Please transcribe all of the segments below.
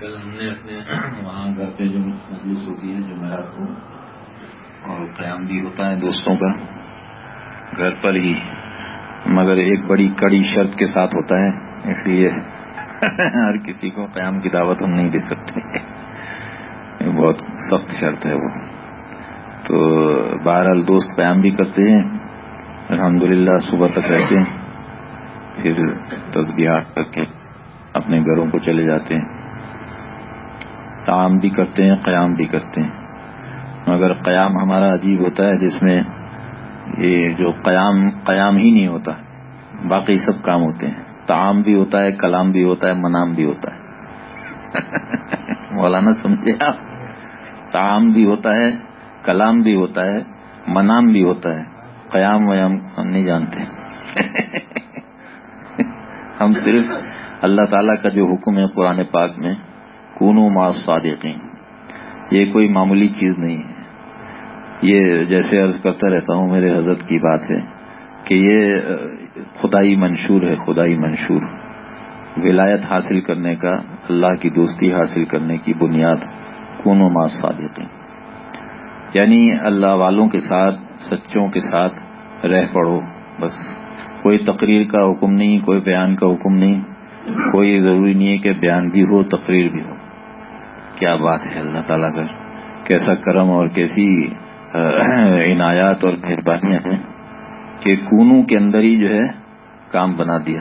کل ہم نے اپنے وہاں گھر پہ جو مجلس ہوتی ہے، جمعرات کو، اور قیام بھی ہوتا ہے دوستوں کا، گھر پر ہی، مگر ایک بڑی کڑی شرط کے ساتھ ہوتا ہے، اس لیے ہر کسی کو قیام کی دعوت ہم نہیں دے سکتے۔ بہت سخت شرط ہے وہ۔ تو بہرحال دوست قیام بھی کرتے ہیں، الحمدللہ صبح تک رہتے ہیں، پھر تصبیحات کر کے اپنے گھروں کو چلے جاتے ہیں۔ تعام بھی کرتے ہیں، قیام بھی کرتے ہیں۔ مگر قیام ہمارا عجیب ہوتا ہے، جس میں یہ جو قیام قیام ہی نہیں ہوتا، باقی سب کام ہوتے ہیں۔ تعام بھی ہوتا ہے، کلام بھی ہوتا ہے، منام بھی ہوتا ہے۔ مولانا سمجھے آپ؟ تعام بھی ہوتا ہے، کلام بھی ہوتا ہے، منام بھی ہوتا ہے۔ قیام ویام ہم نہیں جانتے۔ ہم صرف اللہ تعالیٰ کا جو حکم ہے قرآن پاک میں کونو ما صادقین۔ یہ کوئی معمولی چیز نہیں ہے۔ یہ جیسے عرض کرتا رہتا ہوں، میرے حضرت کی بات ہے کہ یہ خدائی منشور ہے، خدائی منشور۔ ولایت حاصل کرنے کا، اللہ کی دوستی حاصل کرنے کی بنیاد کونو ما صادقین۔ یعنی اللہ والوں کے ساتھ، سچوں کے ساتھ رہ پڑو بس۔ کوئی تقریر کا حکم نہیں، کوئی بیان کا حکم نہیں۔ کوئی ضروری نہیں ہے کہ بیان بھی ہو، تقریر بھی ہو۔ کیا بات ہے اللہ تعالیٰ کا؟ کیسا کرم اور کیسی عنایات اور مہربانیاں ہیں کہ کونوں کے اندر ہی جو ہے کام بنا دیا۔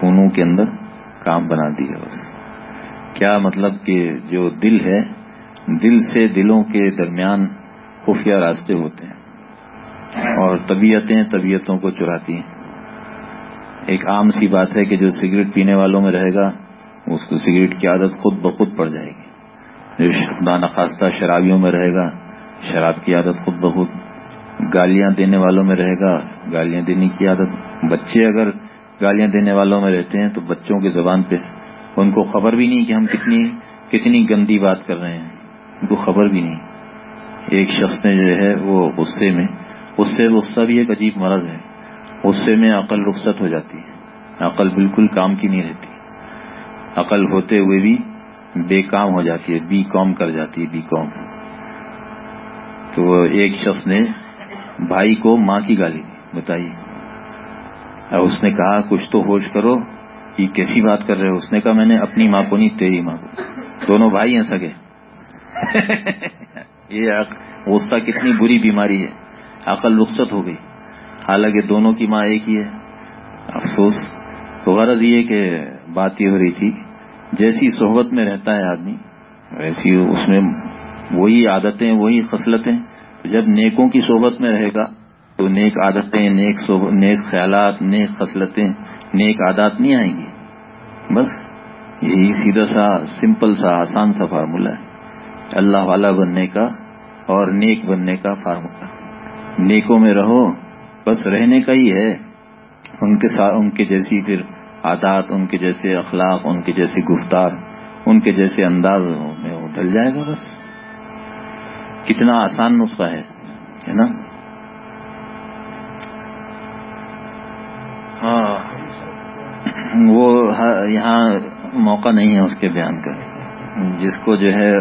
کونوں کے اندر کام بنا دیا بس۔ کیا مطلب کہ جو دل ہے، دل سے دلوں کے درمیان خفیہ راستے ہوتے ہیں اور طبیعتیں طبیعتوں کو چراتی ہیں۔ ایک عام سی بات ہے کہ جو سگریٹ پینے والوں میں رہے گا، اس کو سگریٹ کی عادت خود بخود پڑ جائے گی۔ جو خدا نخواستہ شرابیوں میں رہے گا، شراب کی عادت خود بخود، گالیاں دینے والوں میں رہے گا، گالیاں دینے کی عادت۔ بچے اگر گالیاں دینے والوں میں رہتے ہیں تو بچوں کی زبان پہ ان کو خبر بھی نہیں کہ ہم کتنی کتنی گندی بات کر رہے ہیں۔ ان کو خبر بھی نہیں۔ ایک شخص نے جو ہے وہ غصے میں، غصے، غصہ بھی ایک عجیب مرض ہے۔ غصے میں عقل رخصت ہو جاتی ہے۔ عقل بالکل کام کی نہیں رہتی۔ عقل ہوتے ہوئے بھی بے کام ہو جاتی ہے، بی کام کر جاتی ہے، بی کام۔ تو ایک شخص نے بھائی کو ماں کی گالی دی، بتائیے۔ اور اس نے کہا، کچھ تو ہوش کرو، یہ کیسی بات کر رہے ہو؟ اس نے کہا، میں نے اپنی ماں کو نہیں، تیری ماں کو۔ دونوں بھائی ہیں سگے۔ یہ غصہ کتنی بری بیماری ہے۔ عقل رخصت ہو گئی۔ حالانکہ دونوں کی ماں ایک ہی ہے۔ افسوس۔ تو غرض یہ کہ بات یہ ہو رہی تھی جیسی صحبت میں رہتا ہے آدمی، ویسی اس میں وہی عادتیں، وہی خصلتیں۔ جب نیکوں کی صحبت میں رہے گا تو نیک عادتیں، نیک نیک خیالات، نیک خصلتیں، نیک عادات نہیں آئیں گی۔ بس یہی سیدھا سا، سمپل سا، آسان سا فارمولہ ہے۔ اللہ والا بننے کا اور نیک بننے کا فارمولہ نیکوں میں رہو، بس رہنے کا ہی ہے۔ ان کے ساتھ ان کے جیسی پھر عادات ان کے جیسے اخلاق، ان کے جیسی گفتار، ان کے جیسے انداز میں وہ ڈل جائے گا بس۔ کتنا آسان نسخہ ہے نا؟ ہاں۔ وہ یہاں موقع نہیں ہے اس کے بیان کا۔ جس کو جو ہے،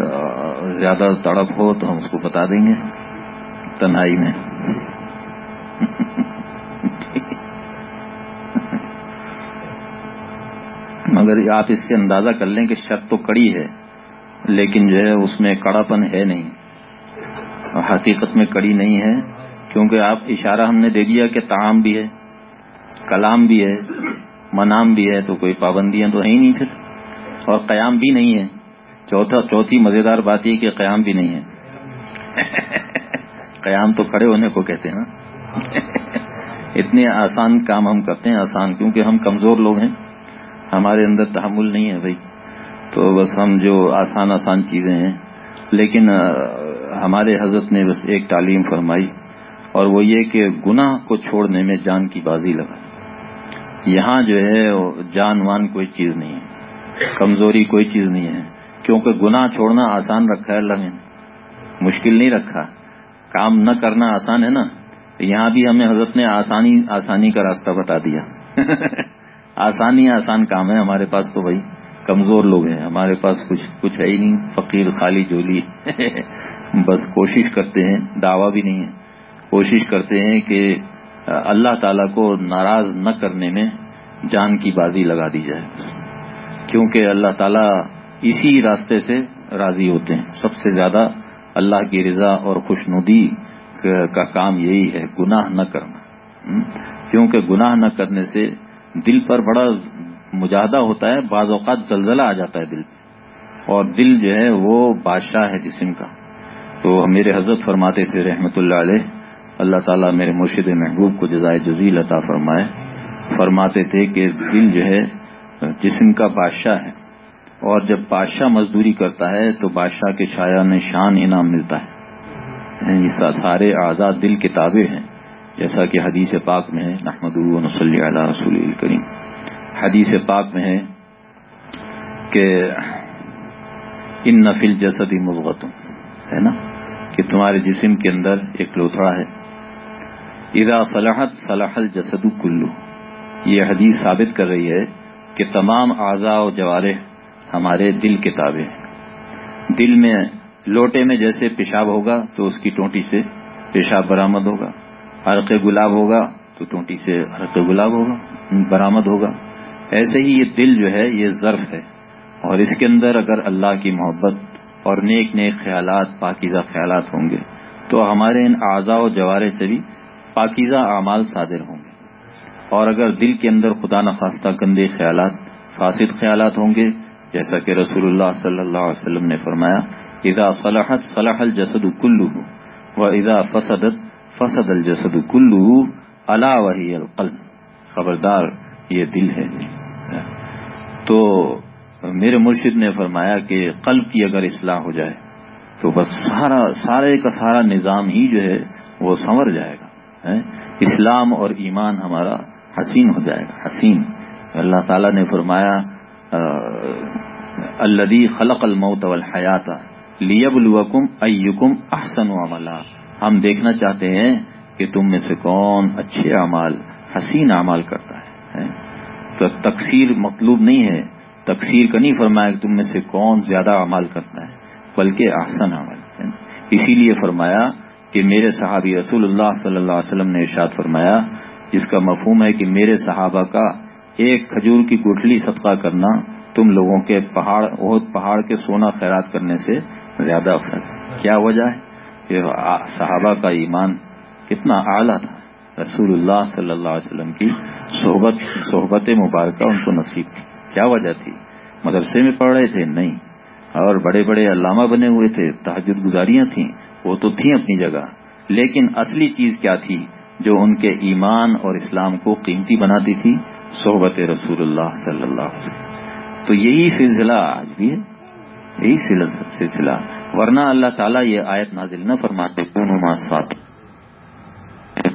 زیادہ تڑپ ہو تو ہم اس کو بتا دیں گے۔ تنہائی میں۔ مگر آپ اس سے اندازہ کر لیں کہ شرط تو کڑی ہے، لیکن جو ہے اس میں کڑا پن ہے نہیں۔ حقیقت میں کڑی نہیں ہے، کیونکہ آپ اشارہ ہم نے دے دیا کہ تعام بھی ہے، کلام بھی ہے، منام بھی ہے، تو کوئی پابندیاں تو ہے ہی نہیں پھر۔ اور قیام بھی نہیں ہے۔ چوتھا، چوتھی مزیدار بات یہ کہ قیام بھی نہیں ہے۔ قیام تو کھڑے ہونے کو کہتے ہیں نا۔ اتنے آسان کام ہم کرتے ہیں، آسان، کیونکہ ہم کمزور لوگ ہیں۔ ہمارے اندر تحمل نہیں ہے بھائی۔ تو بس ہم جو آسان آسان چیزیں ہیں، لیکن ہمارے حضرت نے بس ایک تعلیم فرمائی اور وہ یہ کہ گناہ کو چھوڑنے میں جان کی بازی لگا۔ یہاں جو ہے جان وان کوئی چیز نہیں ہے، کمزوری کوئی چیز نہیں ہے، کیونکہ گناہ چھوڑنا آسان رکھا ہے اللہ نے۔ مشکل نہیں رکھا۔ کام نہ کرنا آسان ہے نا۔ یہاں بھی ہمیں حضرت نے آسانی آسانی کا راستہ بتا دیا۔ آسانی آسان کام ہے، ہمارے پاس تو بھائی کمزور لوگ ہیں، ہمارے پاس کچھ کچھ ہے ہی نہیں، فقیر، خالی جولی بس کوشش کرتے ہیں، دعویٰ بھی نہیں ہے۔ کوشش کرتے ہیں کہ اللہ تعالی کو ناراض نہ کرنے میں جان کی بازی لگا دی جائے۔ کیونکہ اللہ تعالیٰ اسی راستے سے راضی ہوتے ہیں۔ سب سے زیادہ اللہ کی رضا اور خوشنودی کا کام یہی ہے، گناہ نہ کرنا۔ کیونکہ گناہ نہ کرنے سے دل پر بڑا مجاہدہ ہوتا ہے، بعض اوقات زلزلہ آ جاتا ہے دل پہ۔ اور دل جو ہے، وہ بادشاہ ہے جسم کا۔ تو میرے حضرت فرماتے تھے، رحمت اللہ علیہ، اللہ تعالیٰ میرے مرشد محبوب کو جزائے جزیل عطا فرمائے۔ فرماتے تھے کہ دل جو ہے، جسم کا بادشاہ ہے۔ اور جب بادشاہ مزدوری کرتا ہے، تو بادشاہ کے شاعر شان انعام ملتا ہے۔ یعنی سارے آزاد دل کتابیں ہیں۔ جیسا کہ حدیث پاک میں ہے نحمد صلی علیہ رسول کریم حدیث پاک میں ہے کہ ان نفل جسدی مغتم ہے نا؟ کہ تمہارے جسم کے اندر ایک لوتھڑا ہے۔ ادا صلاحت صلاح الجسد کلو یہ حدیث ثابت کر رہی ہے کہ تمام اعضاء و جوارے ہمارے دل کے تابع ہیں۔ دل میں، لوٹے میں جیسے پیشاب ہوگا تو اس کی ٹونٹی سے پیشاب برامد ہوگا۔ حرق گلاب ہوگا تو ٹونٹی سے حرق گلاب ہوگا برامد ہوگا۔ ایسے ہی یہ دل جو ہے، یہ ضرف ہے۔ اور اس کے اندر اگر اللہ کی محبت اور نیک نیک خیالات، پاکیزہ خیالات ہوں گے، تو ہمارے ان اعضاء و جوارے سے بھی پاکیزہ اعمال صادر ہوں گے۔ اور اگر دل کے اندر خدا نخواستہ گندے خیالات، فاسد خیالات ہوں گے، جیسا کہ رسول اللہ صلی اللہ علیہ وسلم نے فرمایا، اذا صلاحت صلاح الجسد کلو و اذا فسدت فسد الجسد کلو اللہ وحی القلب۔ خبردار، یہ دل ہے۔ تو میرے مرشد نے فرمایا کہ قلب کی اگر اصلاح ہو جائے، تو بس سارا، سارے کا سارا نظام ہی جو ہے، وہ سنور جائے گا۔ اسلام اور ایمان ہمارا حسین ہو جائے گا۔ حسین۔ اللہ تعالیٰ نے فرمایا الدی خلق الموت والحیات لیب الوکم ایکم احسن عملہ ہم دیکھنا چاہتے ہیں کہ تم میں سے کون اچھے اعمال، حسین اعمال کرتا ہے تو تقسیر مطلوب نہیں ہے۔ تقسیر کا نہیں فرمایا کہ تم میں سے کون زیادہ اعمال کرتا ہے، بلکہ احسن عمل اسی لیے فرمایا کہ میرے صحابی رسول اللہ صلی اللہ علیہ وسلم نے ارشاد فرمایا، جس کا مفہوم ہے کہ میرے صحابہ کا ایک کھجور کی گٹھلی صدقہ کرنا تم لوگوں کے پہاڑ بہت پہاڑ کے سونا خیرات کرنے سے زیادہ افسر کیا وجہ ہے؟ کہ صحابہ کا ایمان کتنا اعلیٰ تھا۔ رسول اللہ صلی اللہ علیہ وسلم کی صحبت صحبت مبارکہ ان کو نصیب تھی۔ کیا وجہ تھی؟ مدرسے میں پڑھ رہے تھے؟ نہیں۔ اور بڑے بڑے علامہ بنے ہوئے تھے تحجد گزاریاں تھیں۔ وہ تو تھیں اپنی جگہ۔ لیکن اصلی چیز کیا تھی؟ جو ان کے ایمان اور اسلام کو قیمتی بناتی تھی، صحبت رسول اللہ صلی اللہ علیہ وسلم۔ تو یہی سلسلہ آج بھی ہے۔ یہی سلسلہ۔ ورنہ اللہ تعالیٰ یہ آیت نازل نہ فرماتے کون ساتھ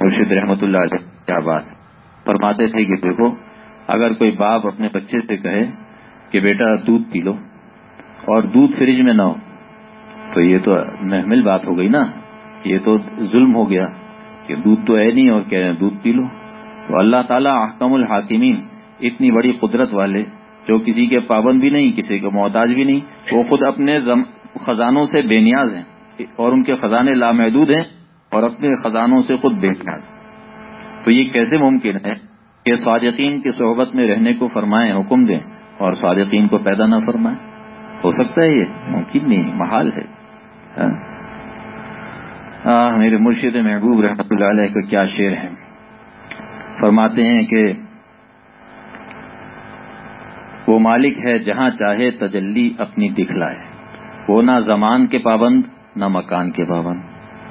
مرشد رحمت اللہ علیہ کیا بات فرماتے تھے کہ دیکھو، اگر کوئی باپ اپنے بچے سے کہے کہ بیٹا دودھ پی لو اور دودھ فریج میں نہ ہو، تو یہ تو محمل بات ہو گئی نا، یہ تو ظلم ہو گیا کہ دودھ تو ہے نہیں اور کہہ رہے ہیں دودھ پی لو۔ تو اللہ تعالیٰ احکم الحاکمین، اتنی بڑی قدرت والے جو کسی کے پابند بھی نہیں، کسی کے محتاج بھی نہیں، وہ خود اپنے خزانوں سے بے نیاز ہیں اور ان کے خزانے لامحدود ہیں اور اپنے خزانوں سے خود بے نیاز ہیں۔ تو یہ کیسے ممکن ہے کہ صادقین کی صحبت میں رہنے کو فرمائیں، حکم دیں اور صادقین کو پیدا نہ فرمائیں؟ ہو سکتا ہے یہ ممکن نہیں محال ہے۔ ہاں؟ میرے مرشد محبوب رحمۃ اللہ علیہ کا کیا شعر ہے؟ فرماتے ہیں کہ وہ مالک ہے جہاں چاہے تجلی اپنی دکھلائے۔ وہ نہ زمان کے پابند، نہ مکان کے پابند۔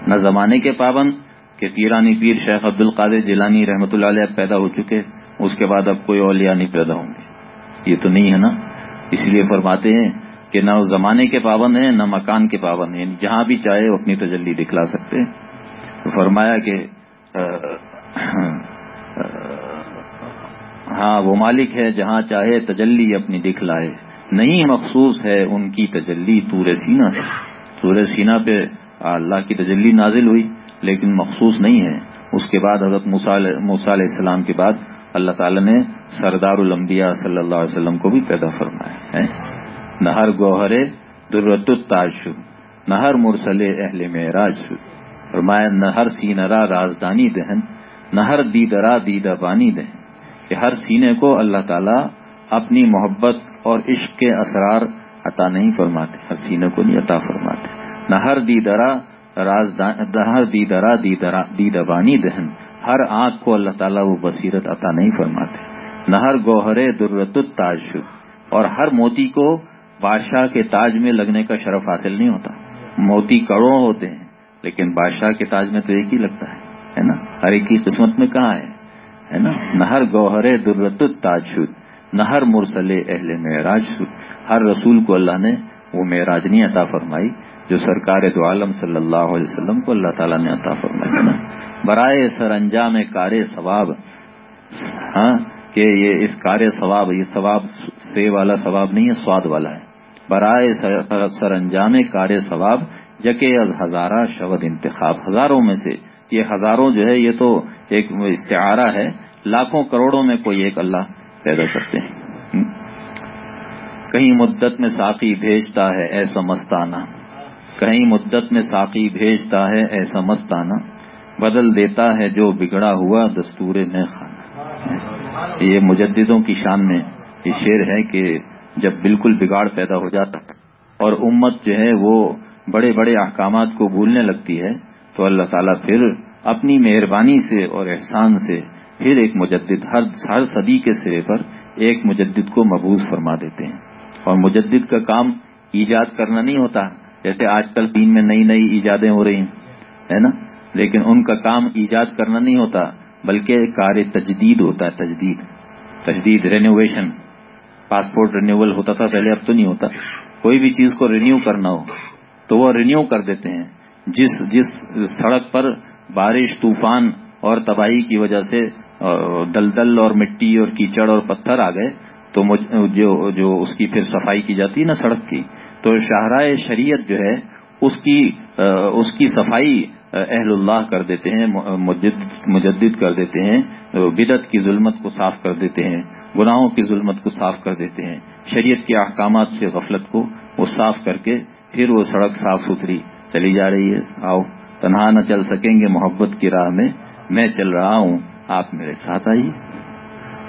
نہ زمانے کے پابند کہ پیرانی پیر شیخ عبد القادر جیلانی رحمۃ اللہ علیہ پیدا ہو چکے، اس کے بعد اب کوئی اولیاء نہیں پیدا ہوں گے۔ یہ تو نہیں ہے نا؟ اس لیے فرماتے ہیں کہ نہ اس زمانے کے پابند ہیں، نہ مکان کے پابند ہیں۔ یعنی جہاں بھی چاہے وہ اپنی تجلی دکھلا سکتے تو فرمایا کہ ہاں وہ مالک ہے، جہاں چاہے تجلی اپنی دکھلائے۔ نہیں مخصوص ہے ان کی تجلی تور سینا سے۔ تور سینا پہ اللہ کی تجلی نازل ہوئی، لیکن مخصوص نہیں ہے۔ اس کے بعد حضرت موسیٰ علیہ السلام کے بعد اللہ تعالی نے سردار الانبیاء صلی اللہ علیہ وسلم کو بھی پیدا فرمایا ہے۔ نہ ہر گوہر درت التاج نہ ہر مرسل اہل معراج۔ فرمایا نہ ہر سینرا رازدانی دہن نہ ہر دیدرا دیدہ بانی دہن۔ کہ ہر سینے کو اللہ تعالیٰ اپنی محبت اور عشق کے اثرار عطا نہیں فرماتے ہر سینے کو نہیں عطا فرماتے۔ نہ ہر دیدرا راز ہر دیدرا دیدہ بانی دہن، ہر آنکھ کو اللہ تعالیٰ وہ بصیرت عطا نہیں فرماتے۔ نہ ہر گوہر درت تاج اور ہر موتی کو بادشاہ کے تاج میں لگنے کا شرف حاصل نہیں ہوتا۔ موتی کروڑوں ہوتے ہیں، لیکن بادشاہ کے تاج میں تو ایک ہی لگتا ہے نا؟ ہر ایک کی قسمت میں کہاں ہے؟ ہے نا؟ نہ ہر گوہر درت تاج نہ ہر مرسل اہل معراج ہر رسول کو اللہ نے وہ معراجنی عطا فرمائی جو سرکار دو عالم صلی اللہ علیہ وسلم کو اللہ تعالیٰ نے عطا فرمائی۔ برائے سر انجام کار ثواب ہاں کہ یہ اس کار ثواب، یہ ثواب سے والا ثواب نہیں ہے، سواد والا ہے۔ برائے سر انجام کار ثواب، جکے از ہزارہ شبد انتخاب۔ ہزاروں میں سے، یہ ہزاروں جو ہے، یہ تو ایک استعارہ ہے، لاکھوں کروڑوں میں کوئی ایک اللہ پیدا کرتے ہیں۔ کہیں مدت میں ساقی بھیجتا ہے ایسا مستانہ کہیں مدت میں ساقی بھیجتا ہے ایسا مستانہ بدل دیتا ہے جو بگڑا ہوا دستور میں خانہ یہ مجددوں کی شان میں یہ شعر ہے کہ جب بالکل بگاڑ پیدا ہو جاتا اور امت جو ہے وہ بڑے بڑے احکامات کو بھولنے لگتی ہے تو اللہ تعالیٰ پھر اپنی مہربانی سے اور احسان سے پھر ایک مجدد ہر ہر صدی کے سرے پر ایک مجدد کو مبوض فرما دیتے ہیں۔ اور مجدد کا کام ایجاد کرنا نہیں ہوتا، جیسے آج کل دین میں نئی نئی ایجادیں ہو رہی ہیں، ہے نا؟ لیکن ان کا کام ایجاد کرنا نہیں ہوتا، بلکہ کار تجدید ہوتا ہے، تجدید۔ تجدید رینوویشن پاسپورٹ رینیول ہوتا تھا، پہلے اب تو نہیں ہوتا۔ کوئی بھی چیز کو رینیو کرنا ہو، تو وہ رینیو کر دیتے ہیں۔ جس جس سڑک پر بارش، طوفان اور تباہی کی وجہ سے دلدل اور مٹی اور کیچڑ اور پتھر آ گئے، تو جو جو اس کی پھر صفائی کی جاتی ہے نا سڑک کی۔ تو شاہراہ شریعت جو ہے، اس کی اس کی صفائی اہل اللہ کر دیتے ہیں مجدد کر دیتے ہیں بدت کی ظلمت کو صاف کر دیتے ہیں، گناہوں کی ظلمت کو صاف کر دیتے ہیں۔ شریعت کے احکامات سے غفلت کو وہ صاف کر کے پھر وہ سڑک صاف ستھری چلی جا رہی ہے۔ آؤ، تنہا نہ چل سکیں گے، محبت کی راہ میں میں چل رہا ہوں۔ آپ میرے ساتھ آئیے۔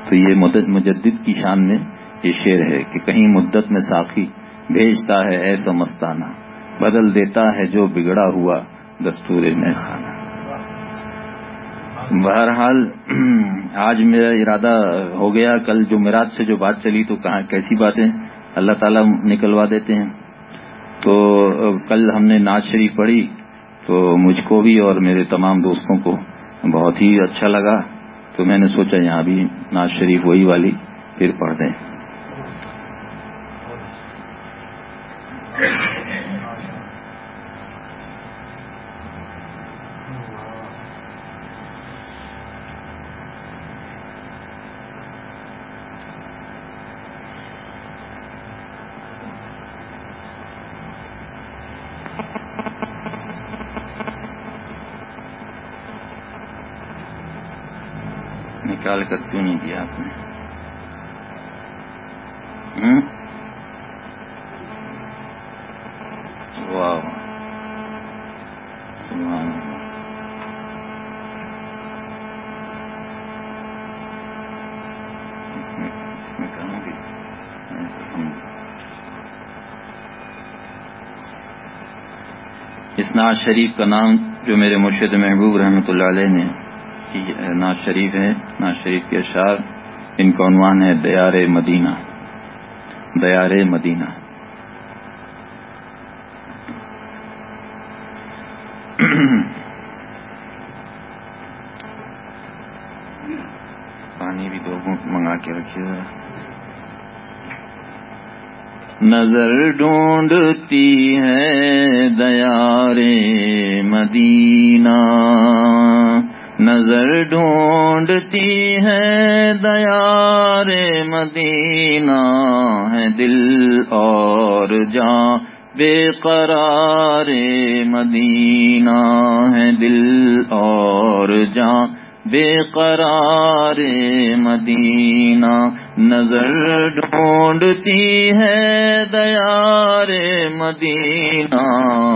تو یہ مجدد کی شان میں یہ شعر ہے کہ کہیں مدت میں ساخی بھیجتا ہے ایسا مستانہ، بدل دیتا ہے جو بگڑا ہوا دستور میں خانہ بہرحال آج میرا ارادہ ہو گیا، کل جو میراج سے جو بات چلی تو کہاں کیسی باتیں اللہ تعالیٰ نکلوا دیتے ہیں۔ تو کل ہم نے ناز شریف پڑھی، تو مجھ کو بھی اور میرے تمام دوستوں کو بہت ہی اچھا لگا تو میں نے سوچا یہاں بھی ناز شریف وہی والی پھر پڑھ دیں نکال کر کیوں نہیں دیا آپ نے اس ناز شریف کا نام جو میرے مرشد محبوب رحمۃ اللہ علیہ نے ناز شریف ہے، ناز شریف کے اشعار، ان کا عنوان ہے دیار مدینہ دیار مدینہ۔ پانی بھی دو منگا کے رکھیے۔ نظر ڈھونڈتی ہے دیار مدینہ۔ نظر ڈھونڈتی ہے دیار مدینہ ہے دل اور جاں بے قرار مدینہ ہے دل اور جاں بے قرار مدینہ۔ نظر ڈھونڈتی ہے دیار مدینہ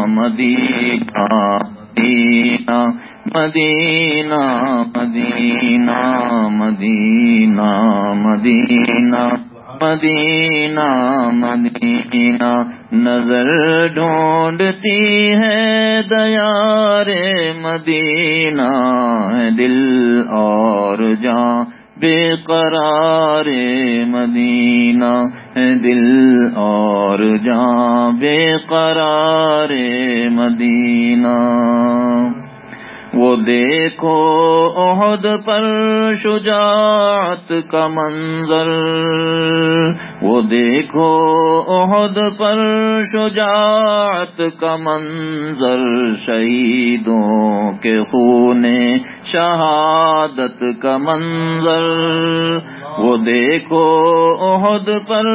مدینہ مدینہ مدینہ مدینہ مدینہ مدینہ مدینہ مدینہ۔ نظر ڈھونڈتی ہے دیار مدینہ۔ دل اور جاں بے قرار مدینہ ہے دل اور جاں بے قرار مدینہ وہ دیکھو عہد پر شجاعت کا منظر۔ وہ دیکھو عہد پر شجاعت کا منظر۔ شہیدوں کے خون شہادت کا منظر۔ وہ دیکھو عہد پر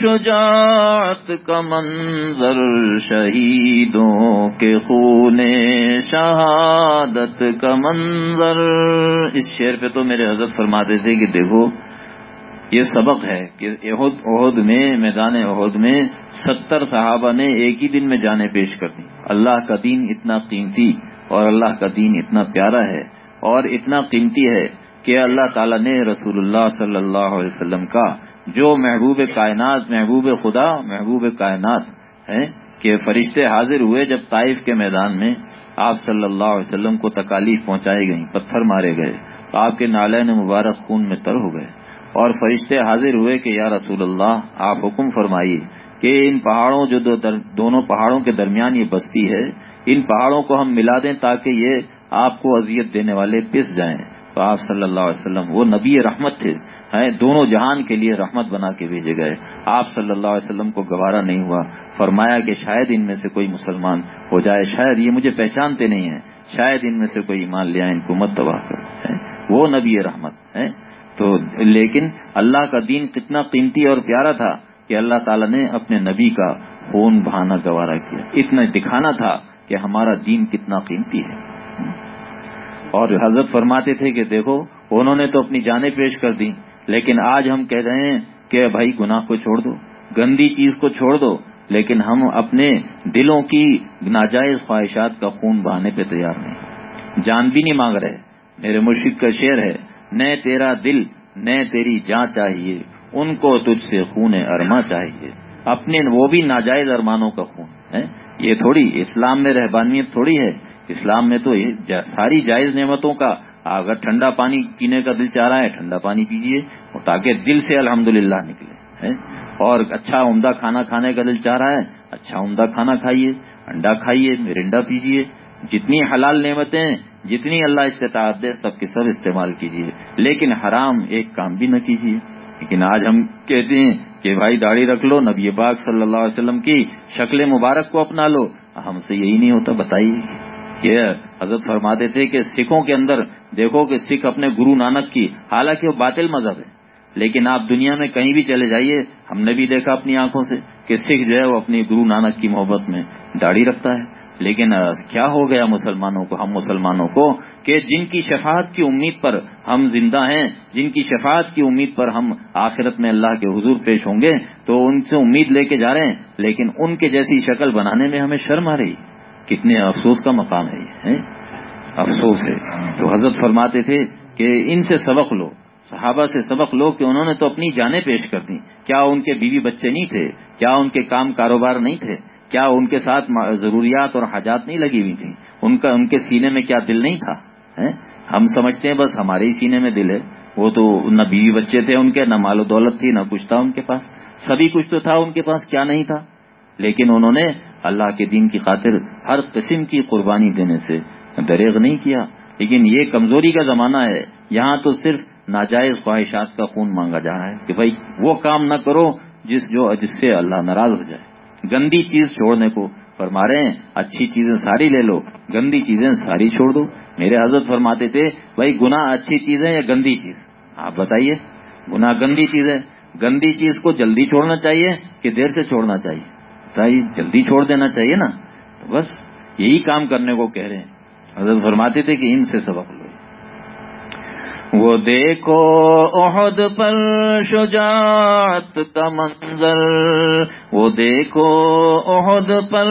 شجاعت کا منظر شہیدوں کے خون شہادت کا منظر۔ اس شعر پہ تو میرے حضرت فرماتے تھے کہ دیکھو، یہ سبق ہے کہ عہد عہد میں، میدان عہد میں ستر صحابہ نے ایک ہی دن میں جانے پیش کر دی اللہ کا دین اتنا قیمتی اور اللہ کا دین اتنا پیارا ہے اور اتنا قیمتی ہے کہ اللہ تعالیٰ نے رسول اللہ صلی اللہ علیہ وسلم کا جو محبوب کائنات، محبوب خدا، محبوب کائنات ہے کہ فرشتے حاضر ہوئے جب طائف کے میدان میں آپ صلی اللہ علیہ وسلم کو تکالیف پہنچائی گئیں، پتھر مارے گئے تو آپ کے نالین مبارک خون میں تر ہو گئے۔ اور فرشتے حاضر ہوئے کہ یا رسول اللہ، آپ حکم فرمائیے کہ ان پہاڑوں جو دو در، دونوں پہاڑوں کے درمیان یہ بستی ہے، ان پہاڑوں کو ہم ملا دیں تاکہ یہ آپ کو اذیت دینے والے پس جائیں۔ تو آپ صلی اللہ علیہ وسلم، وہ نبی رحمت تھے دونوں جہان کے لیے رحمت بنا کے بھیجے گئے۔ آپ صلی اللہ علیہ وسلم کو گوارا نہیں ہوا، فرمایا کہ شاید ان میں سے کوئی مسلمان ہو جائے، شاید یہ مجھے پہچانتے نہیں ہیں، شاید ان میں سے کوئی ایمان لیا ان کو مت تباہ کر وہ نبی رحمت ہے تو لیکن اللہ کا دین کتنا قیمتی اور پیارا تھا کہ اللہ تعالیٰ نے اپنے نبی کا خون بہانا گوارا کیا۔ اتنا دکھانا تھا کہ ہمارا دین کتنا قیمتی ہے۔ اور حضرت فرماتے تھے کہ دیکھو، انہوں نے تو اپنی جانیں پیش کر دی لیکن آج ہم کہہ رہے ہیں کہ بھائی گناہ کو چھوڑ دو، گندی چیز کو چھوڑ دو، لیکن ہم اپنے دلوں کی ناجائز خواہشات کا خون بہانے پہ تیار نہیں۔ جان بھی نہیں مانگ رہے، میرے مشرق کا شعر ہے نئے تیرا دل نئے تیری جاں چاہیے، ان کو تجھ سے خون ارما چاہیے۔ اپنے وہ بھی ناجائز ارمانوں کا خون ہے۔ یہ تھوڑی اسلام میں رہبانیت تھوڑی ہے اسلام میں تو ساری جائز نعمتوں کا اگر ٹھنڈا پانی پینے کا دل چاہ رہا ہے، ٹھنڈا پانی پیجیے تاکہ دل سے الحمد نکلے اور اچھا عمدہ کھانا کھانے کا دل چاہ رہا ہے اچھا عمدہ کھانا کھائیے، انڈا کھائیے، مرنڈا پیجیے جتنی حلال نعمتیں جتنی اللہ استطاعت دے، سب کے سب استعمال کیجیے لیکن حرام ایک کام بھی نہ کیجیے لیکن آج ہم کہتے ہیں کہ بھائی داڑھی رکھ لو، نبی پاک صلی اللہ علیہ وسلم کی شکل مبارک کو اپنا لو۔ ہم سے یہی نہیں ہوتا، بتائیے۔ کہ حضرت فرماتے تھے کہ سکھوں کے اندر دیکھو کہ سکھ اپنے گرو نانک کی، حالانکہ وہ باطل مذہب ہے۔ لیکن آپ دنیا میں کہیں بھی چلے جائیے، ہم نے بھی دیکھا اپنی آنکھوں سے کہ سکھ جو ہے وہ اپنی گرو نانک کی محبت میں داڑھی رکھتا ہے۔ لیکن کیا ہو گیا مسلمانوں کو، ہم مسلمانوں کو کہ جن کی شفاعت کی امید پر ہم زندہ ہیں، جن کی شفاعت کی امید پر ہم آخرت میں اللہ کے حضور پیش ہوں گے، تو ان سے امید لے کے جا رہے ہیں۔ لیکن ان کے جیسی شکل بنانے میں ہمیں شرم آ رہی۔ ہے کتنے افسوس کا مقام ہے یہ افسوس ہے۔ تو حضرت فرماتے تھے کہ ان سے سبق لو، صحابہ سے سبق لو کہ انہوں نے تو اپنی جانیں پیش کر دی کیا ان کے بیوی بچے نہیں تھے؟ کیا ان کے کام کاروبار نہیں تھے؟ کیا ان کے ساتھ ضروریات اور حاجات نہیں لگی ہوئی تھی ان کا ان کے سینے میں کیا دل نہیں تھا؟ ہم سمجھتے ہیں بس ہمارے ہی سینے میں دل ہے۔ وہ تو نہ بیوی بچے تھے ان کے، نہ مال و دولت تھی، نہ کچھ تھا ان کے پاس۔ سبھی کچھ تو تھا ان کے پاس، کیا نہیں تھا؟ لیکن انہوں نے اللہ کے دین کی خاطر ہر قسم کی قربانی دینے سے دریغ نہیں کیا۔ لیکن یہ کمزوری کا زمانہ ہے۔ یہاں تو صرف ناجائز خواہشات کا خون مانگا جا رہا ہے کہ بھائی وہ کام نہ کرو جس جو جس سے اللہ ناراض ہو جائے۔ گندی چیز چھوڑنے کو فرما رہے ہیں، اچھی چیزیں ساری لے لو، گندی چیزیں ساری چھوڑ دو۔ میرے حضرت فرماتے تھے، بھائی گناہ اچھی چیز ہے یا گندی چیز؟ آپ بتائیے، گناہ گندی چیز ہے۔ گندی چیز کو جلدی چھوڑنا چاہیے کہ دیر سے چھوڑنا چاہیے؟ بتائیے جلدی چھوڑ دینا چاہیے نا۔ تو بس یہی کام کرنے کو کہہ رہے ہیں۔ حضرت فرماتے تھے کہ ان سے سبق لو۔ وہ دیکھو عہد پر شجاعت کا منظر۔ وہ دیکھو عہد پر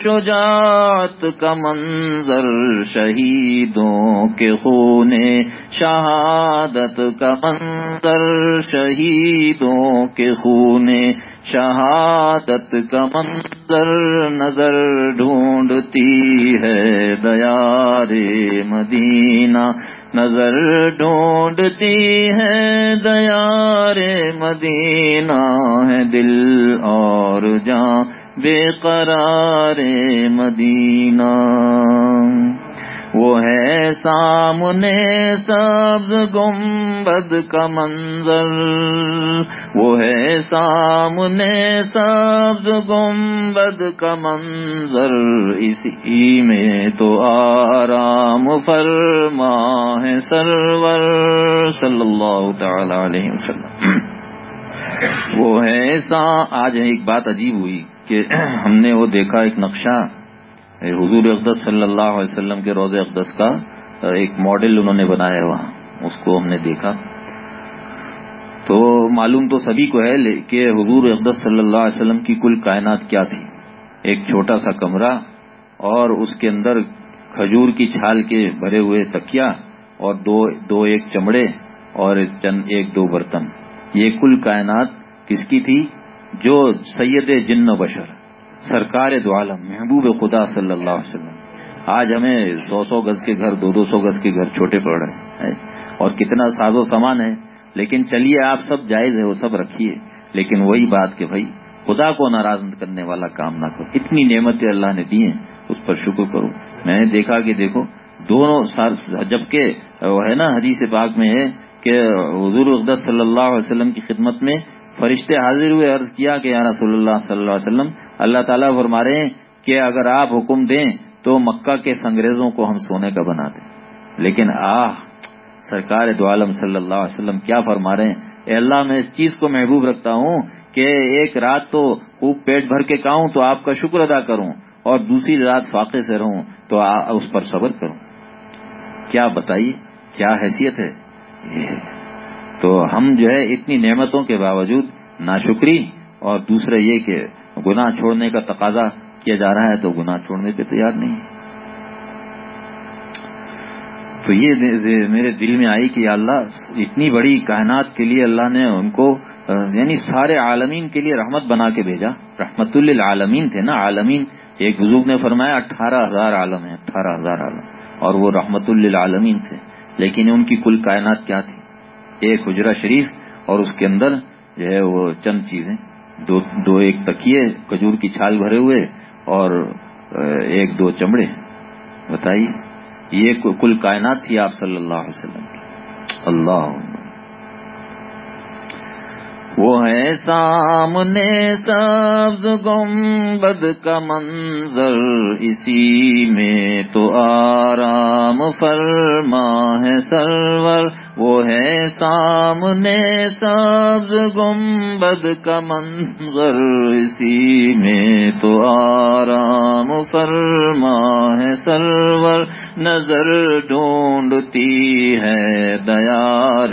شجاعت کا منظر۔ شہیدوں کے خون شہادت کا منظر۔ شہیدوں کے خون شہادت کا منظر نظر ڈھونڈتی ہے دیار مدینہ، نظر ڈھونڈتی ہے دیار مدینہ ہے دل اور جاں بے قرار مدینہ۔ وہ ہے سامنے سبز گنبد کا منظر۔ وہ ہے سامنے سبز گنبد کا منظر۔ اسی میں تو آرام فرما ہے سرور۔ صلی اللہ تعالی علیہ وسلم۔ وہ ہے سا آج ایک بات عجیب ہوئی کہ ہم نے وہ دیکھا ایک نقشہ۔ یعنی حضور اقدس صلی اللہ علیہ وسلم کے روز اقدس کا ایک ماڈل انہوں نے بنایا وہاں اس کو ہم نے دیکھا۔ تو معلوم تو سبھی کو ہے کہ حضور اقدس صلی اللہ علیہ وسلم کی کل کائنات کیا تھی؟ ایک چھوٹا سا کمرہ اور اس کے اندر کھجور کی چھال کے بھرے ہوئے تکیا اور دو دو ایک چمڑے اور چند ایک دو برتن۔ یہ کل کائنات کس کی تھی؟ جو سید جن بشر۔ سرکار دو عالم، محبوب خدا صلی اللہ علیہ وسلم۔ آج ہمیں سو سو گز کے گھر، دو دو سو گز کے گھر چھوٹے پڑ رہے ہیں۔ اور کتنا ساز و سامان ہے۔ لیکن چلیے، آپ سب جائز ہے، وہ سب رکھیے۔ لیکن وہی بات کہ بھائی، خدا کو ناراض کرنے والا کام نہ کرو۔ اتنی نعمتیں اللہ نے دی ہیں، اس پر شکر کرو۔ میں نے دیکھا کہ دیکھو، دونوں جبکہ وہ ہے نا، حدیث پاک میں ہے کہ حضور اقدس صلی اللہ علیہ وسلم کی خدمت میں فرشتے حاضر ہوئے، عرض کیا کہ یا رسول اللہ صلی اللہ علیہ وسلم اللہ تعالیٰ فرما رہے ہیں کہ اگر آپ حکم دیں تو مکہ کے سنگریزوں کو ہم سونے کا بنا دیں۔ لیکن آہ، سرکار دو عالم صلی اللہ علیہ وسلم کیا فرما رہے ہیں؟ اے اللہ، میں اس چیز کو محبوب رکھتا ہوں کہ ایک رات تو خوب پیٹ بھر کے کھاؤں تو آپ کا شکر ادا کروں اور دوسری رات فاقے سے رہوں تو اس پر صبر کروں۔ کیا بتائیے، کیا حیثیت ہے؟ تو ہم جو ہے اتنی نعمتوں کے باوجود ناشکری اور دوسرا یہ کہ گناہ چھوڑنے کا تقاضا کیا جا رہا ہے تو گناہ چھوڑنے پہ تیار نہیں۔ تو یہ میرے دل میں آئی کہ اللہ، اتنی بڑی کائنات کے لیے اللہ نے ان کو یعنی سارے عالمین کے لیے رحمت بنا کے بھیجا۔ رحمت للعالمین تھے نا، عالمین۔ ایک بزرگ نے فرمایا، اٹھارہ ہزار عالم ہے اٹھارہ ہزار عالم۔ اور وہ رحمت للعالمین تھے۔ لیکن ان کی کل کائنات کیا تھی؟ ایک حجرہ شریف اور اس کے اندر جو ہے وہ چند چیزیں۔ دو دو ایک تکیے کھجور کی چھال بھرے ہوئے اور ایک دو چمڑے۔ بتائیے، یہ کل کائنات تھی آپ صلی اللہ علیہ وسلم کی۔ اللہ۔ وہ ہے سامنے سبز گنبد کا منظر، اسی میں تو آرام فرما ہے سرور۔ وہ ہے سامنے سبز گنبد کا منظر، اسی میں تو آرام فرما ہے سرور، نظر ڈھونڈتی ہے دیار